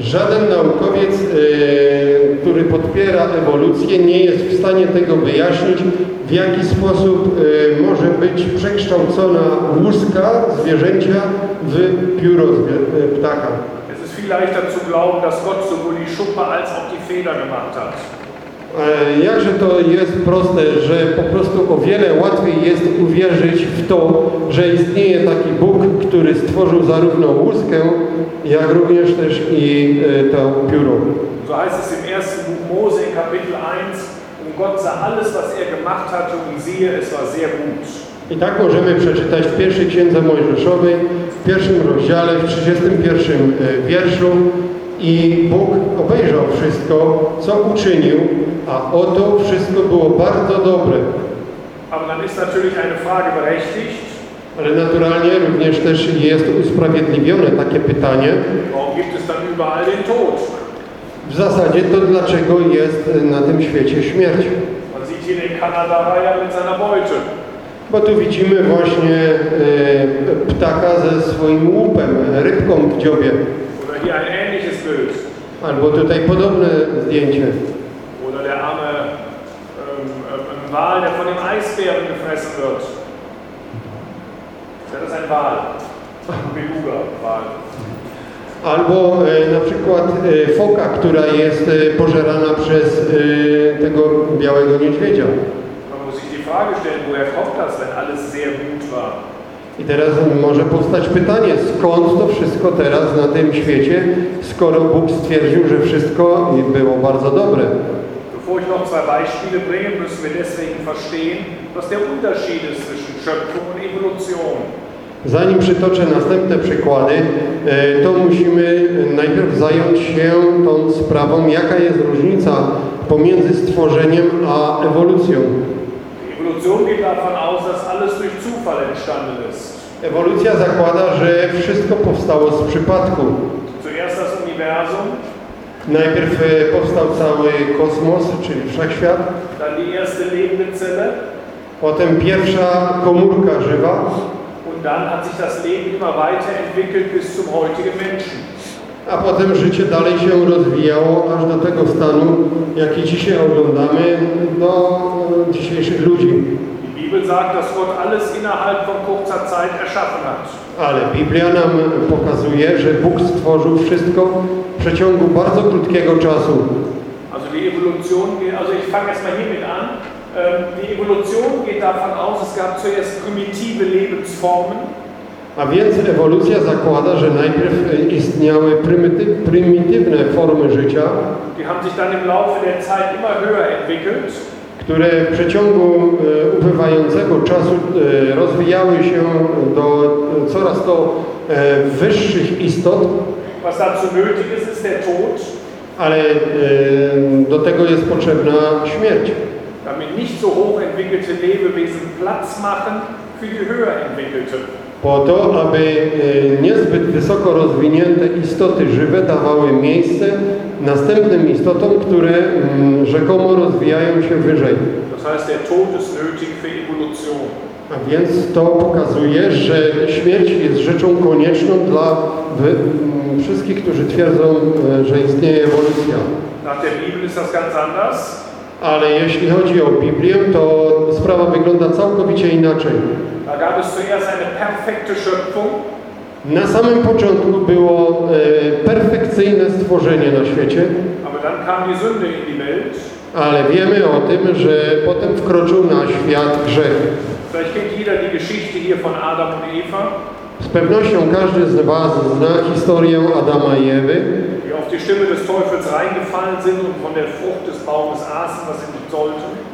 Żaden naukowiec, e, który podpiera ewolucję, nie jest w stanie tego wyjaśnić, w jaki sposób e, może być przekształcona łuska zwierzęcia w pióro e, ptaka. Es ist viel leichter zu glauben, dass Gott sowohl die Schuppe als auch die Feder gemacht hat. Jakże to jest proste, że po prostu o wiele łatwiej jest uwierzyć w to, że istnieje taki Bóg, który stworzył zarówno łuskę, jak również też i e, to pióro. So heißt es im Mose in Kapitel 1, und Gott sah alles, was er gemacht hatte, und siehe, es war sehr gut. I tak możemy przeczytać w pierwszej księdze Mojżeszowej, w pierwszym rozdziale, w 31 e, wierszu. I Bóg obejrzał wszystko, co uczynił, a oto wszystko było bardzo dobre. Aber dann ist natürlich eine Frage berechtigt, Ale naturalnie również też jest usprawiedliwione takie pytanie, warum gibt es dann überall den Tod? w zasadzie to dlaczego jest na tym świecie śmierć? Bo tu widzimy właśnie e, ptaka ze swoim łupem, rybką w dziobie. Albo tutaj podobne zdjęcie. Oder der arme ähm, ähm, Wal, der von dem Eisbären gefressen wird. Ist ein Wal. Ein Beluga-Wal. Albo e, na przykład e, foka, która jest e, pożerana przez e, tego białego niedźwiedzia. Man muss sich die Frage stellen, woher kommt das, wenn alles sehr gut war? I teraz może powstać pytanie, skąd to wszystko teraz na tym świecie, skoro Bóg stwierdził, że wszystko było bardzo dobre. Noch zwei Beispiele bringe, müssen wir deswegen verstehen, was der Unterschied ist zwischen Schöpfung und Evolution. Zanim przytoczę następne przykłady, e, to musimy najpierw zająć się tą sprawą, jaka jest różnica pomiędzy stworzeniem a ewolucją. Ewolucja zakłada, że wszystko powstało z przypadku. Zuerst das Universum, Najpierw e, powstał cały kosmos, czyli wszechświat, potem pierwsza komórka żywa, a potem życie dalej się rozwijało aż do tego stanu, jaki dzisiaj oglądamy, do dzisiejszych ludzi. Die Bibel sagt, dass Gott alles innerhalb von kurzer Zeit erschaffen hat. Ale Biblia nam pokazuje, że Bóg stworzył wszystko w przeciągu bardzo krótkiego czasu. Also die Evolution geht, also ich fange erstmal hiermit an. Ähm, Die Evolution geht davon aus, es gab zuerst primitive Lebensformen, A więc ewolucja zakłada, że najpierw e, istniały prymityw, prymitywne formy życia, die haben sich dann im Laufe der Zeit immer höher entwickelt. Które w przeciągu e, upływającego czasu e, rozwijały się do coraz to e, wyższych istot. Was dazu nötig ist, ist der Tod. ale do tego jest potrzebna śmierć. damit nicht so hoch entwickelte Lebewesen Platz machen für die höher entwickelten. Po to, aby e, niezbyt wysoko rozwinięte istoty żywe dawały miejsce następnym istotom, które mm, rzekomo rozwijają się wyżej. A więc to pokazuje, że śmierć jest rzeczą konieczną dla wszystkich, którzy twierdzą, e, że istnieje ewolucja. Nach der Bibel ist das ganz anders. Ale jeśli chodzi o Biblię, to sprawa wygląda całkowicie inaczej. Na samym początku było e, perfekcyjne stworzenie na świecie, ale wiemy o tym, że potem wkroczył na świat grzech. Z pewnością każdy z Was zna historię Adama i Ewy, auf die Stimme des Teufels reingefallen sind und von der Frucht des Baumes aßen, was sie nicht sollten.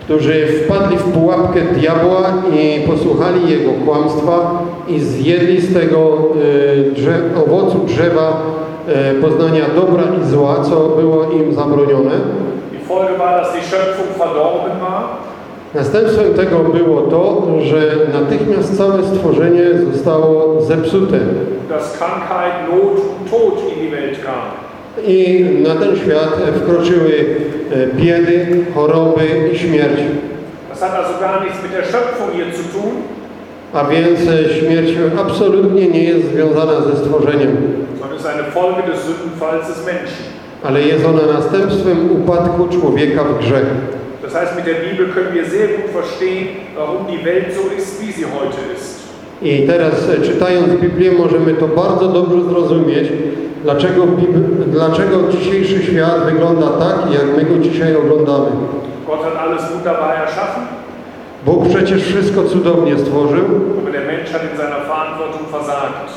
którzy wpadli w pułapkę diabła i posłuchali jego kłamstwa i zjedli z tego e, drze owocu drzewa e, poznania dobra i zła, co było im zabronione. Die Folge war, dass die Schöpfung verdorben war. Następstwem tego było to, że natychmiast całe stworzenie zostało zepsute dass Krankheit, Not und Tod in die Welt kam. i na ten świat wkroczyły e, biedy, choroby i śmierć. Das hat also gar nichts mit der Schöpfung hier zu tun, A więc e, śmierć absolutnie nie jest związana ze stworzeniem, sondern ist eine Folge des Sündenfalls des Menschen. ale jest ona następstwem upadku człowieka w grzech. Das heißt, mit der Bibel können wir sehr gut verstehen, warum die Welt so ist, wie sie heute ist. I teraz e, czytając Biblię możemy to bardzo dobrze zrozumieć, dlaczego, dlaczego dzisiejszy świat wygląda tak, jak my go dzisiaj oglądamy. Gott hat alles wunderbar erschaffen, Bóg przecież wszystko cudownie stworzył, aber der Mensch hat in seiner Verantwortung versagt.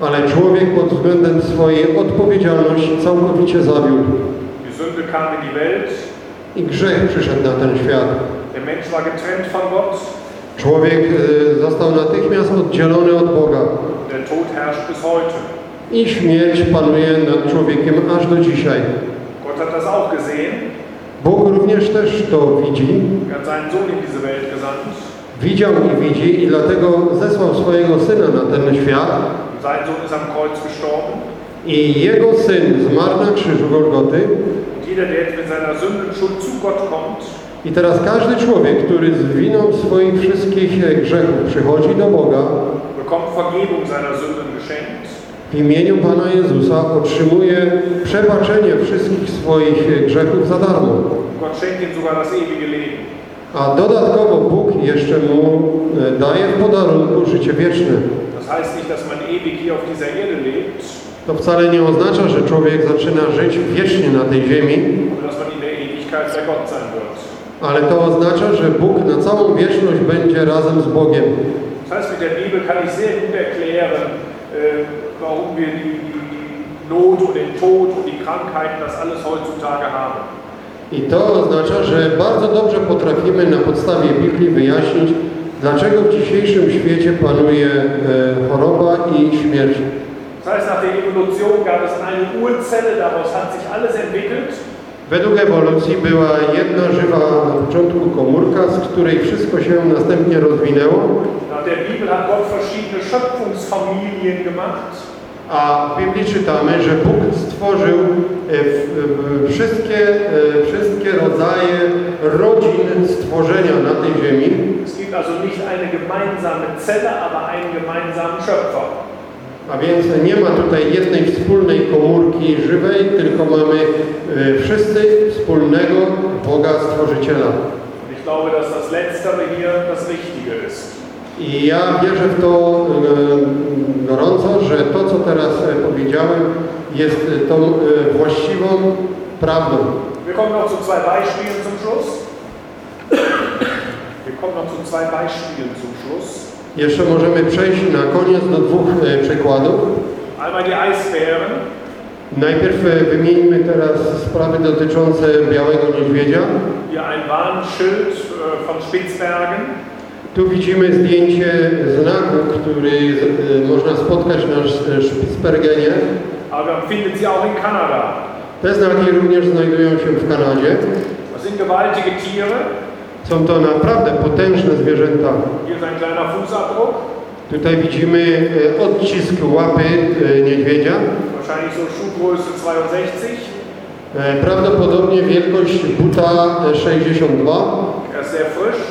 ale człowiek pod względem swojej odpowiedzialności całkowicie zawiódł. Die Sünde kam in die Welt, I grzech przyszedł na ten świat. der Mensch war getrennt von Gott, Człowiek e, został natychmiast oddzielony od Boga. der Tod herrscht bis heute. I śmierć panuje nad człowiekiem aż do dzisiaj. Gott hat das auch gesehen, Bóg również też to widzi, er hat seinen Sohn in diese Welt gesandt. widział i widzi i dlatego zesłał swojego Syna na ten świat I jego Syn zmarł na krzyżu Golgoty. I teraz każdy człowiek, który z winą swoich wszystkich grzechów przychodzi do Boga w imieniu Pana Jezusa otrzymuje przebaczenie wszystkich swoich grzechów za darmo. A dodatkowo Bóg jeszcze mu e, daje w podarunku życie wieczne. Das heißt nicht, dass man ewig hier auf dieser Erde lebt, To wcale nie oznacza, że człowiek zaczyna żyć wiecznie na tej ziemi, ale to oznacza, że Bóg na całą wieczność będzie razem z Bogiem. Äh, warum wir die, die, die Not und den Tod und die Krankheiten, das alles heutzutage haben. I to oznacza, że bardzo dobrze potrafimy na podstawie Biblii wyjaśnić, dlaczego w dzisiejszym świecie panuje e, choroba i śmierć. Das heißt, nach der Evolution gab es eine Urzelle, daraus hat sich alles entwickelt. Według ewolucji była jedna żywa na początku komórka, z której wszystko się następnie rozwinęło, Nach der Bibel hat Gott verschiedene Schöpfungsfamilien gemacht. a w Biblii czytamy, że Bóg stworzył e, wszystkie, e, wszystkie rodzaje rodzin stworzenia na tej ziemi. Es gibt also nicht eine gemeinsame Zelle, aber einen gemeinsamen Schöpfer. A więc nie ma tutaj jednej wspólnej komórki żywej, tylko mamy e, wszyscy wspólnego Boga Stworzyciela. Und ich glaube, dass das Letztere hier das Richtige ist. I ja wierzę w to e, gorąco, że to, co teraz e, powiedziałem, jest tą właściwą prawdą. Wir kommen noch zu zwei Beispielen zum Schluss. Wir kommen noch zu zwei Beispielen zum Schluss. Jeszcze możemy przejść na koniec do dwóch e, przykładów. Einmal die Eisbären. Najpierw e, wymieńmy teraz sprawy dotyczące białego niedźwiedzia. Hier ein Warnschild äh, von Spitzbergen. Tu widzimy zdjęcie znaku, który e, można spotkać na Spitsbergenie, Aber findet sie auch in Kanada. Te znaki również znajdują się w Kanadzie. Das sind gewaltige Tiere. Są to naprawdę potężne zwierzęta. Tutaj widzimy e, odcisk łapy e, niedźwiedzia. Wahrscheinlich so Schuhgröße 62. E, Prawdopodobnie wielkość buta e, 62. Er ist sehr frisch.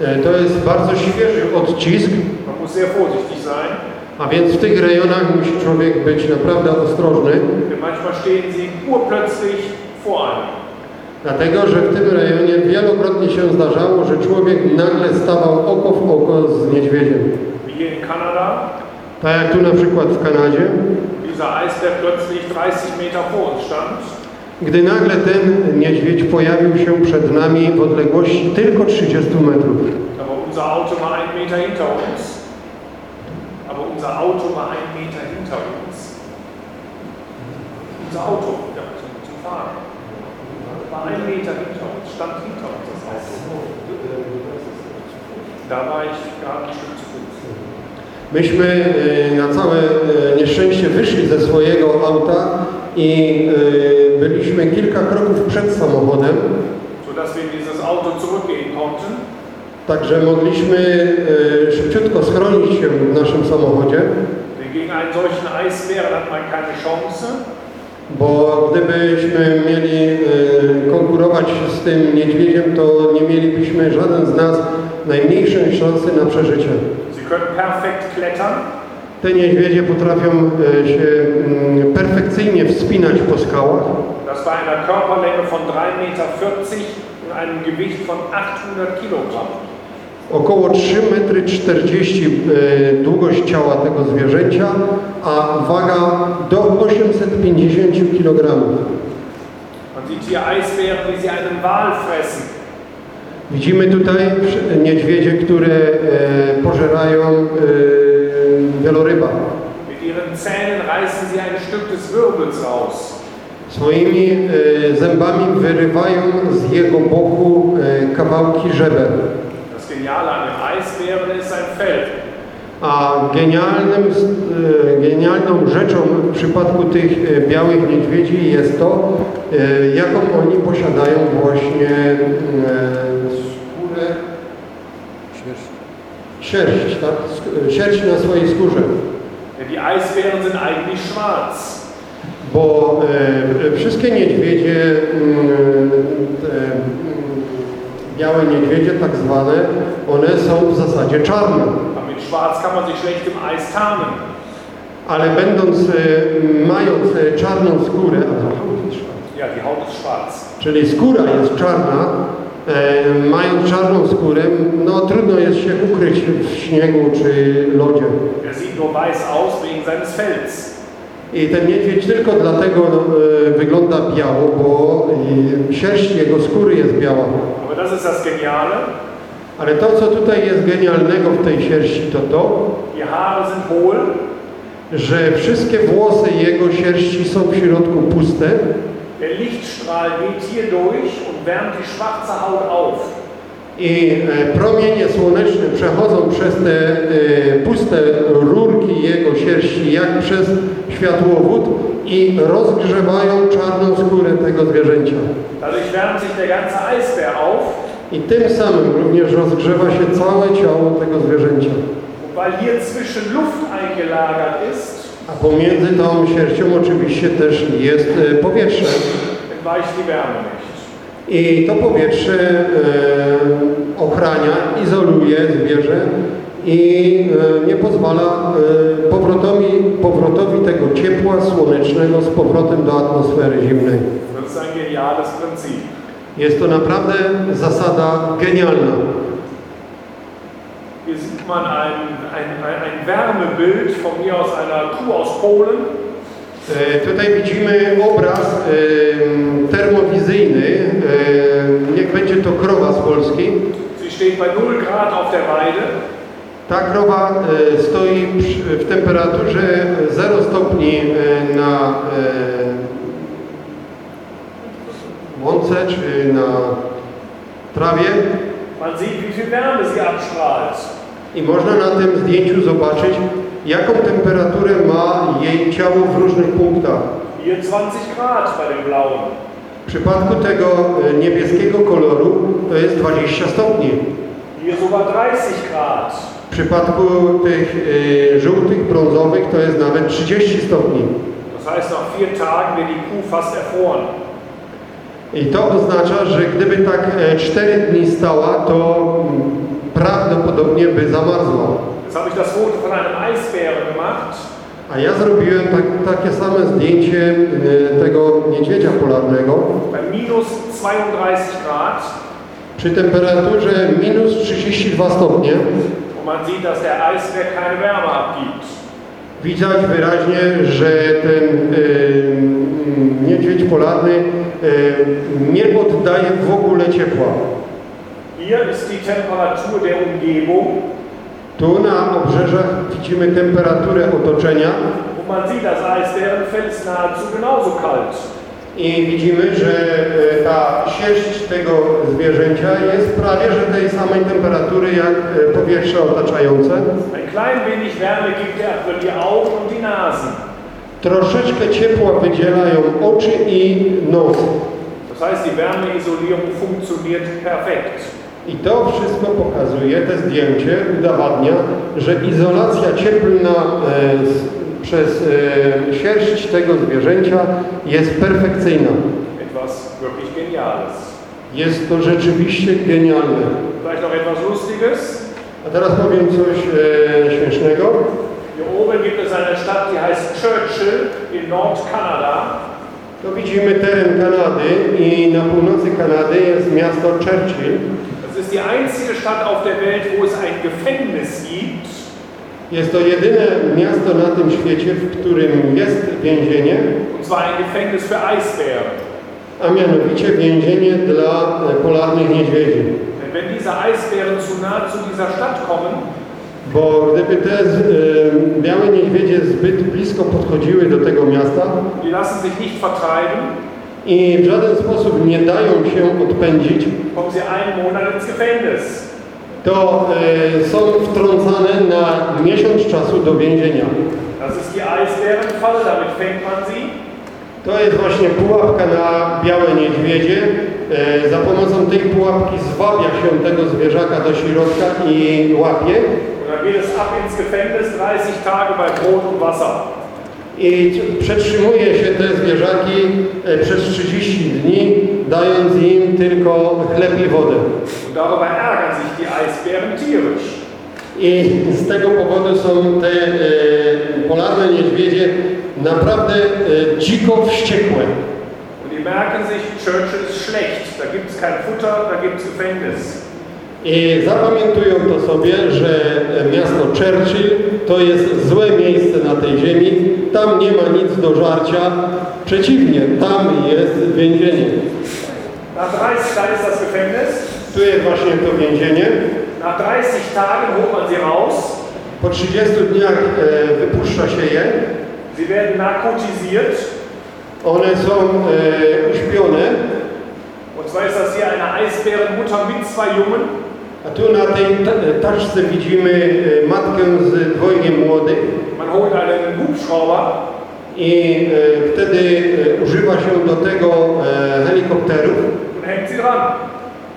E, To jest bardzo świeży odcisk, a więc w tych rejonach musi człowiek być naprawdę ostrożny, manchmal stehen sie urplötzlich vor einem. Dlatego że w tym rejonie wielokrotnie się zdarzało, że człowiek nagle stawał oko w oko z niedźwiedziem. Tak jak tu na przykład w Kanadzie, Dieser Eisbär plötzlich 30 Meter vor uns stand. gdy nagle ten niedźwiedź pojawił się przed nami w odległości tylko 30 metrów. Unser Auto war ein Meter hinter uns. Aber unser Auto war ein Meter hinter uns. Unser Auto, ja, zum, zum Fahren. War ein Meter hinter uns, stand hinter uns das Auto. Da war ich gerade ein Stück zu Fuß. Myśmy e, na całe e, nieszczęście wyszli ze swojego auta i e, byliśmy kilka kroków przed samochodem, sodass wir dieses Auto zurückgehen konnten. także mogliśmy szybciutko schronić się w naszym samochodzie, Denn gegen einen solchen Eisbären hat man keine Chance. Bo gdybyśmy mieli e, konkurować z tym niedźwiedziem, to nie mielibyśmy żaden z nas najmniejszej szansy na przeżycie. Te niedźwiedzie potrafią e, się mm, perfekcyjnie wspinać po skałach. Das bei einer Körperlänge von 3,40 Meter und einem Gewicht von 800 Kilogramm. Około 3,40 m e, długość ciała tego zwierzęcia, a waga do 850 kg. Widzimy tutaj niedźwiedzie, które e, pożerają e, wieloryba. Mit ihren Zähnen reißen sie ein Stück des Wirbels raus. Swoimi zębami wyrywają z jego boku kawałki żeber. Das Geniale an dem Eisbären ist sein Fell. A genialnym, e, genialną rzeczą w przypadku tych e, białych niedźwiedzi jest to, e, jaką oni posiadają właśnie skórę, sierść, tak? Sk- Sierść na swojej skórze. Die Eisbären sind eigentlich schwarz. Bo wszystkie niedźwiedzie, mm, białe niedźwiedzie tak zwane, one są w zasadzie czarne. Aber Schwarz kann man sich schlecht im Eis tarnen. Ale będąc, e, mając e, czarną skórę, a. Ja, die Haut ist schwarz. czyli skóra jest czarna, e, mając czarną skórę, no trudno jest się ukryć w śniegu czy lodzie. Er sieht nur weiß aus wegen seines Fells. I ten niedźwiedź tylko dlatego e, wygląda biało, bo sierść jego skóry jest biała. Ale to, co tutaj jest genialnego w tej sierści, to to, że wszystkie włosy jego sierści są w środku puste Der Lichtstrahl geht hier durch und wärmt die schwarze Haut auf. I e, promienie słoneczne przechodzą przez te e, puste rurki jego sierści jak przez światłowód i rozgrzewają czarną skórę tego zwierzęcia. Dadurch wärmt sich der ganze Eisbär auf. I tym samym również rozgrzewa się całe ciało tego zwierzęcia. Und weil hier zwischen Luft eingelagert ist, A pomiędzy tą sierścią oczywiście też jest e, powietrze. entweicht die Wärme nicht. I to powietrze e, ochrania, izoluje zwierzę i e, nie pozwala e, powrotowi, powrotowi tego ciepła słonecznego z powrotem do atmosfery zimnej. Jest to naprawdę zasada genialna. Hier sieht man ein, ein, ein Wärmebild von mir aus einer Kuh aus Polen. E, Tutaj widzimy obraz termowizyjny, e, niech będzie to krowa z Polski. Sie steht bei 0 Grad auf der Weide. Ta krowa e, stoi w temperaturze 0 stopni na łące czy na trawie Man sieht, wie viel Wärme sie abstrahlt. i można na tym zdjęciu zobaczyć, jaką temperaturę ma jej ciało w różnych punktach. Hier 20 Grad bei dem blauen. W przypadku tego e, niebieskiego koloru to jest 20 stopni. Hier sogar 30 Grad. W przypadku tych e, żółtych, brązowych to jest nawet 30 stopni. Das heißt, nach vier Tagen wird die Kuh fast erfroren. I to oznacza, że gdyby tak 4 dni stała, to prawdopodobnie by zamarzła. A ja zrobiłem tak, takie same zdjęcie e, tego niedźwiedzia polarnego Bei minus 32 Grad. przy temperaturze minus 32 stopnie. Widać wyraźnie, że ten e, niedźwiedź polarny e, nie oddaje w ogóle ciepła. Hier ist die Temperatur der Umgebung. Tu na obrzeżach widzimy temperaturę otoczenia Und man sieht, das Eisbärenfell ist nahezu genauso kalt. i widzimy, że e, ta sierść tego zwierzęcia jest prawie że tej samej temperatury jak e, powietrze otaczające. Ein klein wenig Wärme gibt er für die Augen und die Nasen. Troszeczkę ciepła wydzielają oczy i nos. Das heißt, die Wärmeisolierung funktioniert perfekt. I to wszystko pokazuje, te zdjęcie udowadnia, że izolacja cieplna e, przez e, sierść tego zwierzęcia jest perfekcyjna. Etwas wirklich Geniales. Jest to rzeczywiście genialne. Vielleicht noch etwas Lustiges. A teraz powiem coś e, śmiesznego. Hier oben gibt es eine Stadt, die heißt Churchill in Nordkanada. To widzimy teren Kanady i na północy Kanady jest miasto Churchill. Das ist die einzige Stadt auf der Welt, wo es ein Gefängnis gibt. Jest to jedyne miasto na tym świecie, w którym jest więzienie, Und zwar ein Gefängnis für Eisbären. a mianowicie więzienie dla e, polarnych niedźwiedzi. Denn wenn diese Eisbären zu nah zu dieser Stadt kommen, Bo gdyby te e, białe niedźwiedzie zbyt blisko podchodziły do tego miasta die lassen sich nicht vertreiben, i w żaden sposób nie dają się odpędzić, to e, są wtrącane na miesiąc czasu do więzienia. To jest właśnie pułapka na białe niedźwiedzie. E, Za pomocą tej pułapki zwabia się tego zwierzaka do środka i łapie. Und dann geht es ab ins Gefängnis, 30 Tage bei Brot und Wasser. I przetrzymuje się te zwierzaki e, przez 30 dni, dając im tylko chleb i wodę. I z tego powodu są te e, polarne niedźwiedzie naprawdę e, dziko wściekłe. Die merken sich, Churchill ist schlecht. Da gibt es kein Futter, da gibt es Gefängnis. I zapamiętują to sobie, że miasto Churchill to jest złe miejsce na tej ziemi, tam nie ma nic do żarcia, przeciwnie, tam jest więzienie. Nach 30 Tagen ist das Gefängnis. Tu jest właśnie to więzienie. Nach 30 Tagen holt man sie raus. Po 30 dniach e, wypuszcza się je, Sie werden narkotisiert. one są e, uśpione, Und zwar ist das hier eine Eisbärenmutter mit zwei Jungen. A tu na tej ta- taczce widzimy e, matkę z dwojgiem młodych Man holt einen Hubschrauber i e, wtedy e, używa się do tego e, helikopterów. und hängt sie dran.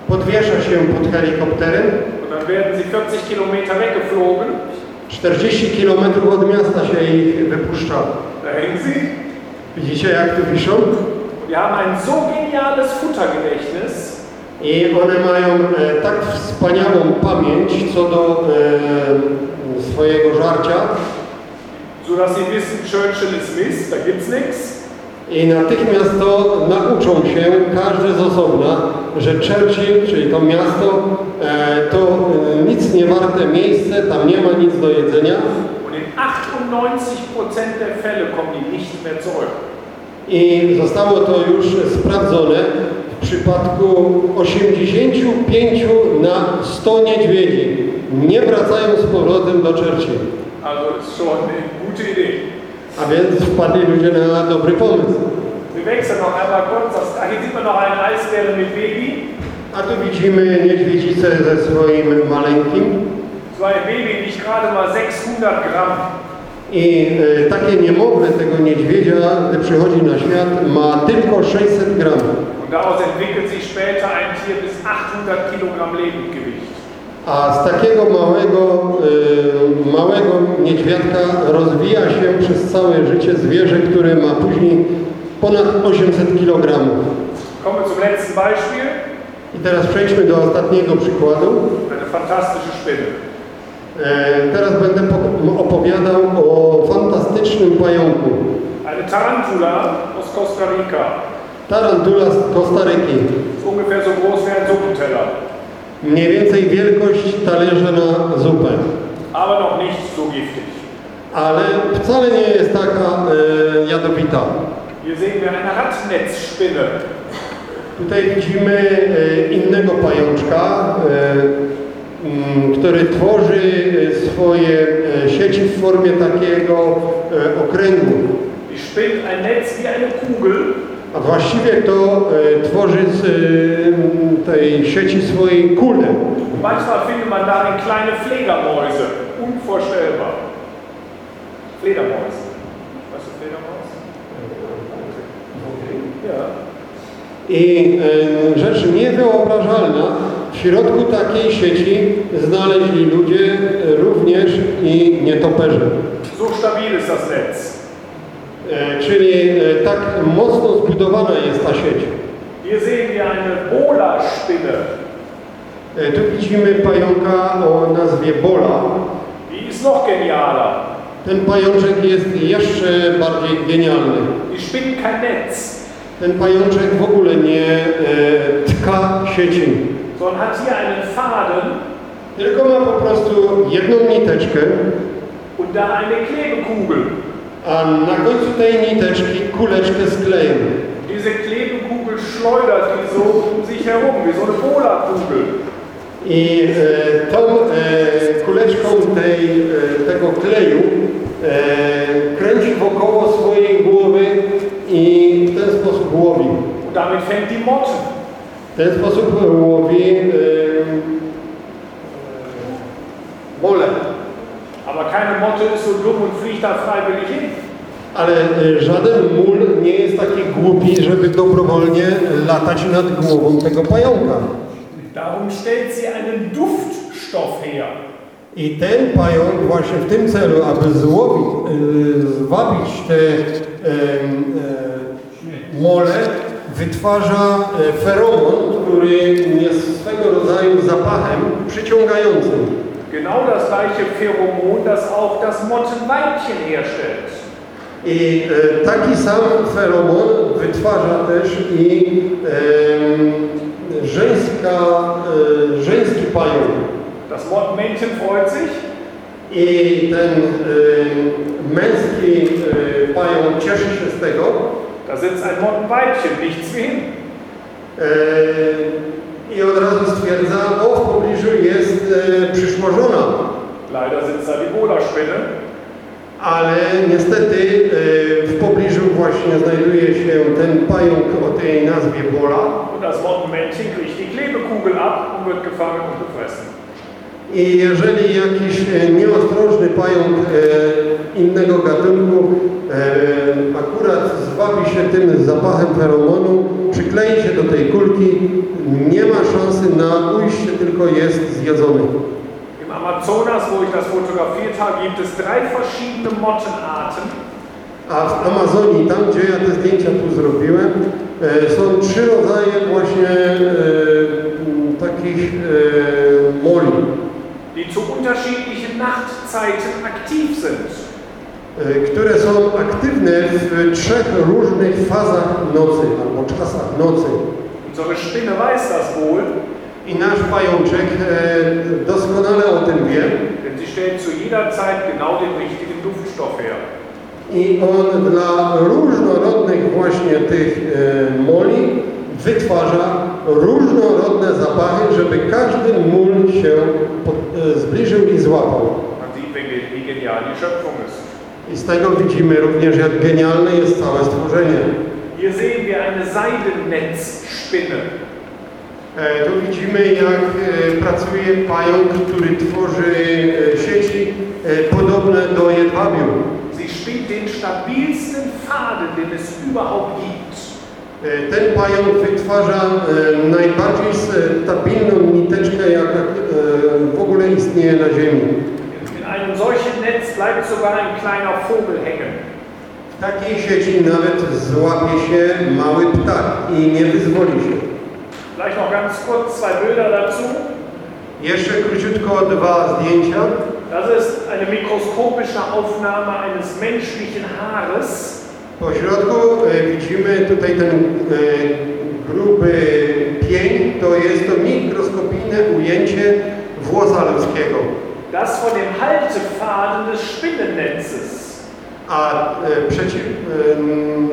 podwiesza się pod helikopterem, Und dann werden sie 40 Kilometer weggeflogen. 40 km od miasta się ich wypuszcza. Widzicie jak tu? Und die haben ein so geniales Futtergedächtnis, I one mają e, tak wspaniałą pamięć co do e, swojego żarcia sodass sie wissen, Churchill ist Mist, da gibt's nichts. i natychmiast to nauczą się, każdy z osobna, że Churchill, czyli to miasto, e, to nic nie warte miejsce, tam nie ma nic do jedzenia Und in 98% der Fälle kommen die nicht mehr zurück. I zostało to już sprawdzone w przypadku 85 na 100 niedźwiedzi. Nie wracają z powrotem do Churchill. A więc wpadli ludzie na dobry pomysł. A tu widzimy niedźwiedzicę ze swoim maleńkim. So ein Baby wiegt gerade mal 600 Gramm. I e, takie niemowlę tego niedźwiedzia, gdy przychodzi na świat, ma tylko 600 gramów. Und daraus entwickelt sich später ein Tier bis 800 Kilogramm Lebendgewicht. A z takiego małego, e, małego niedźwiadka rozwija się przez całe życie zwierzę, które ma później ponad 800 kg. I teraz przejdźmy do ostatniego przykładu. Eine fantastische Spinne. E, Teraz będę po- opowiadał o fantastycznym pająku. Eine Tarantula aus Costa Rica. Tarantula z Kostaryki. Ungefähr so groß wie ein Suppenteller. Mniej więcej wielkość talerza na zupę. Aber noch nicht so giftig. Ale wcale nie jest taka e, jadowita. Hier sehen wir eine Radnetzspinne. Tutaj widzimy e, innego pajączka, e, który tworzy e, swoje e, sieci w formie takiego e, okręgu. A właściwie to tworzy z tej sieci swojej kulę. Manchmal findet man darin kleine Fledermäuse. Unvorstellbar. Fledermäuse. Was ist Fledermaus? Ja. I e, rzecz niewyobrażalna, w środku takiej sieci znaleźli ludzie e, również i nietoperze. Netz. E, Czyli e, tak mocno zbudowana jest ta sieć. Hier sehen wir eine Bola-Spinne. Tu widzimy pająka o nazwie Bola. Die ist noch genialer. Ten pajączek jest jeszcze bardziej genialny. Die spinnt kein Netz, Ten pajączek w ogóle nie e, tka sieci, sondern hat hier einen Faden tylko ma po prostu jedną niteczkę, und da eine Klebekugel. a na końcu tej niteczki kuleczkę z klejem. Diese Klebekugel schleudert die so um sich herum, wie so eine Bola-Kugel. I e, tą e, kuleczką tej, e, tego kleju e, kręci wokoło swojej głowy i sposób łowi. Damit fängt die Motten. W ten sposób łowi e, mole. Aber keine Motte ist so dumm und fliegt da freiwillig hin. Ale e, żaden mól nie jest taki głupi, żeby dobrowolnie latać nad głową tego pająka. Darum stellt sie einen Duftstoff her. I ten pająk właśnie w tym celu, aby złowić, e, zwabić te e, e, mole, wytwarza e, feromon, który jest swego rodzaju zapachem przyciągającym. Genau das gleiche Pheromon, das auch das Mottenweibchen herstellt. I e, taki sam feromon wytwarza też i e, żeńska, e, żeński pająk. Das Mottenmännchen freut sich, I ten e, męski e, pająk cieszy się z tego. Da sitzt ein Mottenweibchen, nichts wie hin. E, I od razu stwierdza, o w pobliżu jest e, przyszłożona. Leider sitzt da die Bola-Spinne. Ale niestety e, w pobliżu właśnie znajduje się ten pająk o tej nazwie Bola. Und das Mottenmännchen kriegt die Klebekugel ab und wird gefangen und gefressen. I jeżeli jakiś e, nieostrożny pająk e, innego gatunku e, akurat zwabi się tym zapachem feromonu, przyklei się do tej kulki, nie ma szansy na ujście, tylko jest zjedzony. Im Amazonas, wo ich das fotografiert habe, gibt es drei verschiedene Mottenarten. A w Amazonii, tam gdzie ja te zdjęcia tu zrobiłem, są trzy rodzaje właśnie takich moli, die zu unterschiedlichen Nachtzeiten aktiv sind. e, które są aktywne w trzech różnych fazach nocy albo czasach nocy. Unsere Spinne weiß das wohl, I nasz pajączek e, doskonale o tym wie denn sie stellt zu jeder Zeit genau den richtigen Duftstoff her. i on dla różnorodnych właśnie tych e, moli wytwarza różnorodne zapachy, żeby każdy mól się e, zbliżył i złapał. I z tego widzimy również, jak genialne jest całe stworzenie. Hier sehen wir eine Seidennetzspinne. E, Tu widzimy, jak e, pracuje pająk, który tworzy sieci podobne do jedwabiu. Sie spinnt den stabilsten Faden, den es überhaupt gibt. E, Ten pająk wytwarza e, najbardziej stabilną niteczkę, jaka e, w ogóle istnieje na Ziemi. In einem solchen Netz bleibt sogar ein kleiner Vogel hängen. W takiej sieci nawet złapie się mały ptak i nie wyzwoli się. Vielleicht noch ganz kurz zwei Bilder dazu. Jeszcze króciutko dwa zdjęcia. Das ist eine mikroskopische Aufnahme eines menschlichen Haares. Po środku e, widzimy tutaj ten e, gruby pień, to jest to mikroskopijne ujęcie włosa ludzkiego. Das von dem Haltefaden des Spinnennetzes. A e, przeciw,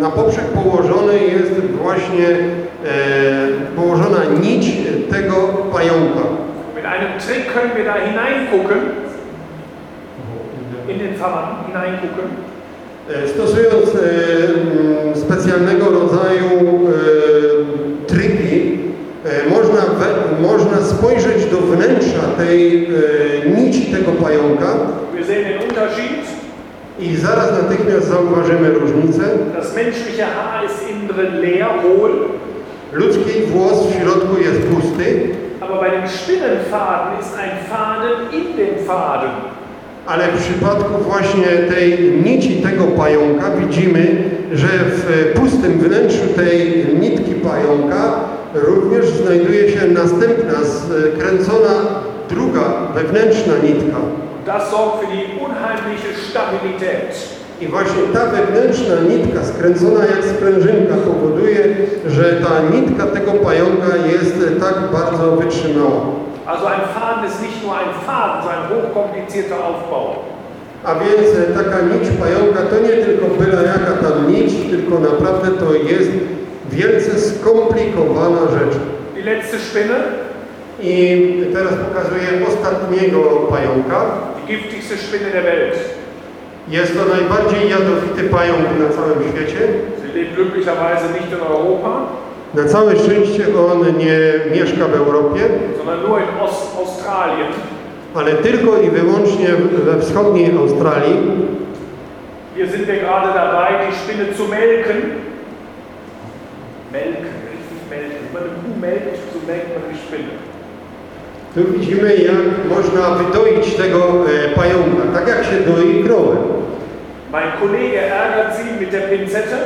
na poprzek położony jest właśnie położona nić tego pająka. Mit einem Trick können wir da hineingucken, in den Faden hineingucken. Stosując e, mm, specjalnego rodzaju e, triki, e, można, we, można spojrzeć do wnętrza tej nici tego pająka i zaraz natychmiast zauważymy różnicę. Das menschliche Haar ist innen drin leer, hohl, Ludzki włos w środku jest pusty, aber bei dem Spinnenfaden ist ein Faden in dem Faden. Ale w przypadku właśnie tej nici tego pająka widzimy, że w pustym wnętrzu tej nitki pająka również znajduje się następna skręcona druga wewnętrzna nitka. Das sorgt für die unheimliche Stabilität. I właśnie ta wewnętrzna nitka skręcona jak sprężynka powoduje, że ta nitka tego pająka jest tak bardzo. Also ein Faden ist nicht nur ein Faden, sondern ein hochkomplizierter Aufbau. A więc e, taka nić pająka to nie tylko byle jaka tam nić, tylko naprawdę to jest wielce skomplikowana rzecz. Die letzte Spinne, I teraz pokazuję ostatniego pająka. die giftigste Spinne der Welt. Jest to najbardziej jadowity pająk na całym świecie. Sie lebt glücklicherweise nicht in Europa, Na całe szczęście on nie mieszka w Europie, ale tylko i wyłącznie we wschodniej Australii. Hier sind wir gerade dabei, die Spinne zu melken. Melken, melken. Wenn man eine Kuh melkt, so melkt man die Spinne. Tu widzimy, jak można wydoić tego e, pająka, tak jak się doi krowę. Mein Kollege ärgert sie mit der Pinzette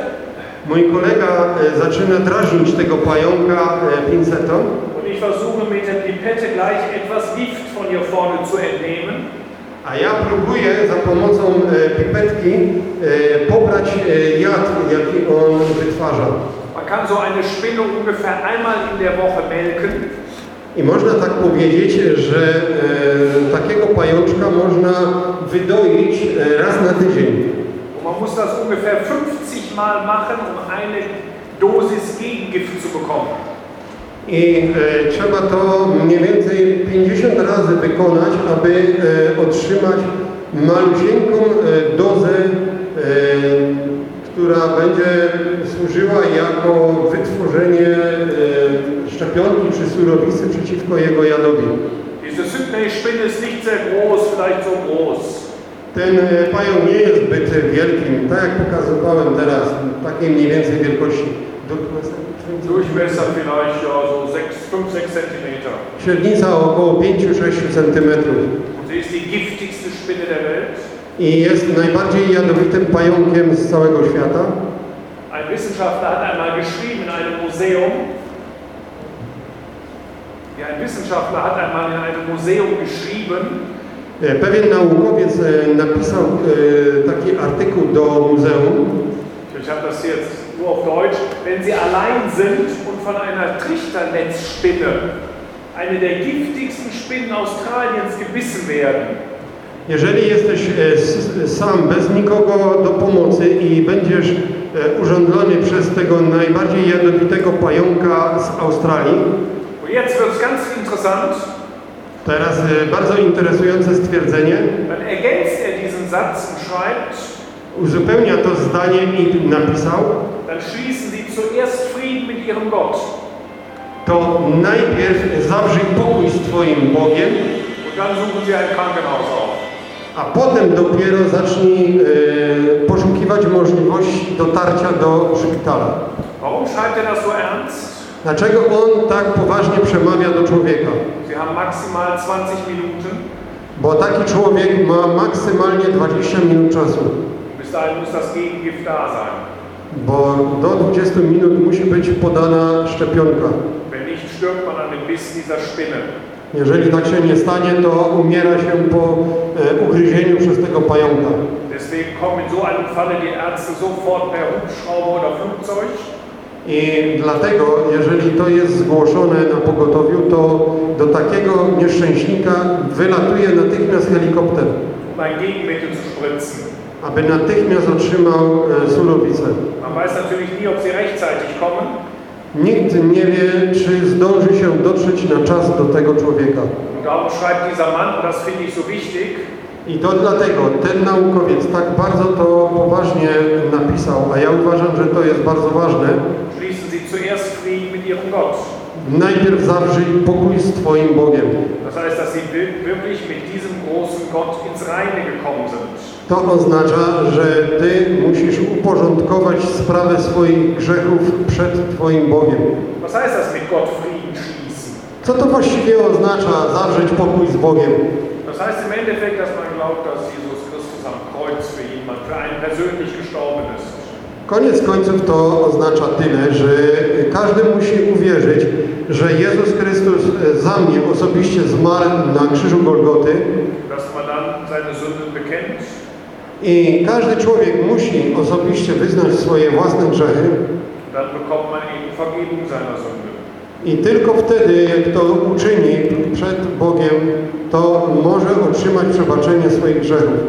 Mój kolega e, zaczyna drażnić tego pająka e, pinsetą, und ich versuche mit der Pipette gleich etwas Gift von hier vorne zu entnehmen. a ja próbuję za pomocą e, pipetki pobrać jad, jaki on wytwarza. Man kann so eine Spinne ungefähr einmal in der Woche melken. I można tak powiedzieć, że takiego pajączka można wydoić raz na tydzień. Man muss das ungefähr 50 Mal machen, um eine Dosis Gegengift zu bekommen. I e, trzeba to mniej więcej 50 razy wykonać, aby e, otrzymać malusieńką e, dozę, e, która będzie służyła jako wytworzenie e, szczepionki czy surowicy przeciwko jego jadowi. Diese Sydney-Spinne ist nicht sehr groß, vielleicht so groß. Ten e, pająk nie jest zbyt wielkim, tak jak pokazywałem teraz, takiej mniej więcej wielkości. Durchmesser vielleicht ja, so 5-6 Zentimeter. Średnica około 5-6 cm. Und sie ist die giftigste Spinne der Welt. I jest najbardziej jadowitym pająkiem z całego świata. Ein Wissenschaftler hat einmal geschrieben in einem Museum, ja, ein Wissenschaftler hat einmal in einem Museum geschrieben, Pewien naukowiec e, napisał e, taki artykuł do muzeum. ich habe das jetzt nur auf Deutsch, wenn Sie allein sind und von einer Trichternetzspinne, eine der giftigsten Spinnen Australiens, gebissen werden, Jeżeli jesteś e, sam, bez nikogo do pomocy i będziesz e, urządzony przez tego najbardziej jadowitego pająka z Australii, jetzt wird es ganz interessant, teraz e, bardzo interesujące stwierdzenie, ergänzt er diesen Satz und schreibt, uzupełnia to zdanie i napisał, dann schließen Sie zuerst Frieden mit Ihrem Gott. to najpierw zawrzyj pokój z Twoim Bogiem, und dann suchen Sie ein Krankenhaus auf. a potem dopiero zacznij e, poszukiwać możliwości dotarcia do szpitala. Warum schreibt er das so ernst? Dlaczego on tak poważnie przemawia do człowieka? Haben maximal 20 Minuten. Bo taki człowiek ma maksymalnie 20 minut czasu. Bis dahin muss das Gegengift da sein. Bo do 20 minut musi być podana szczepionka. Wenn nicht, stirbt man an dem Biss dieser Spinne. Jeżeli tak się nie stanie, to umiera się po e, ugryzieniu przez tego pająka. Deswegen kommen in so einem Falle die Ärzte sofort per Hubschrauber oder Flugzeug I dlatego, jeżeli to jest zgłoszone na pogotowiu, to do takiego nieszczęśnika wylatuje natychmiast helikopter, um ein Gegenmittel zu spritzen. aby natychmiast otrzymał e, surowicę. Man weiß natürlich nie, ob sie rechtzeitig kommen. Nikt nie wie, czy zdąży się dotrzeć na czas do tego człowieka. Und darum schreibt dieser Mann, und das finde ich so wichtig, I to dlatego ten naukowiec tak bardzo to poważnie napisał, a ja uważam, że to jest bardzo ważne. Najpierw zawrzyj pokój z Twoim Bogiem. Sind. To oznacza, że Ty musisz uporządkować sprawę swoich grzechów przed Twoim Bogiem. Schließen? Co to właściwie oznacza zawrzeć pokój z Bogiem? Das heißt im Endeffekt, dass man glaubt, dass Jesus Christus am Kreuz für jemand, für einen persönlich gestorben ist. Koniec końców to oznacza tyle, że każdy musi uwierzyć, że Jezus Chrystus za mnie osobiście zmarł na krzyżu Golgoty i każdy człowiek musi osobiście wyznać swoje własne grzechy dann bekommt man eben Vergebung seiner Sünde. I tylko wtedy, jak to uczyni przed Bogiem, to może otrzymać przebaczenie swoich grzechów.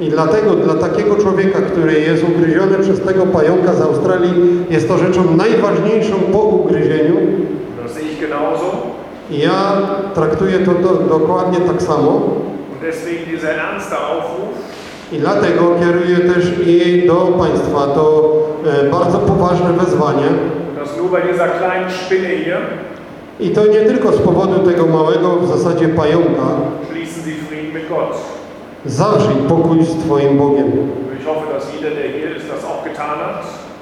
I dlatego dla takiego człowieka, który jest ugryziony przez tego pająka z Australii, jest to rzeczą najważniejszą po ugryzieniu. I ja traktuję to do, dokładnie tak samo. Und deswegen dieser ernste Aufruf, I dlatego kieruję też i do Państwa to e, bardzo poważne wezwanie. I to nie tylko z powodu tego małego w zasadzie pająka. Zawrzyj pokój z Twoim Bogiem.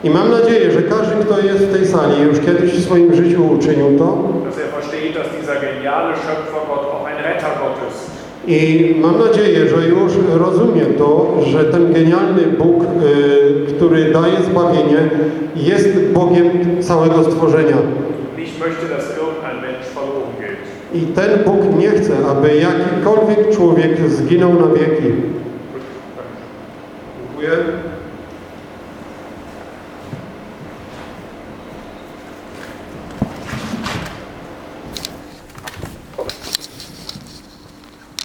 I mam nadzieję, że każdy, kto jest w tej sali, już kiedyś w swoim życiu uczynił to. dass er versteht, dass dieser geniale Schöpfer Gott auch ein Rettergott ist. I mam nadzieję, że już rozumie to, że ten genialny Bóg, y, który daje zbawienie, jest Bogiem całego stworzenia. I ten Bóg nie chce, aby jakikolwiek człowiek zginął na wieki. Dziękuję.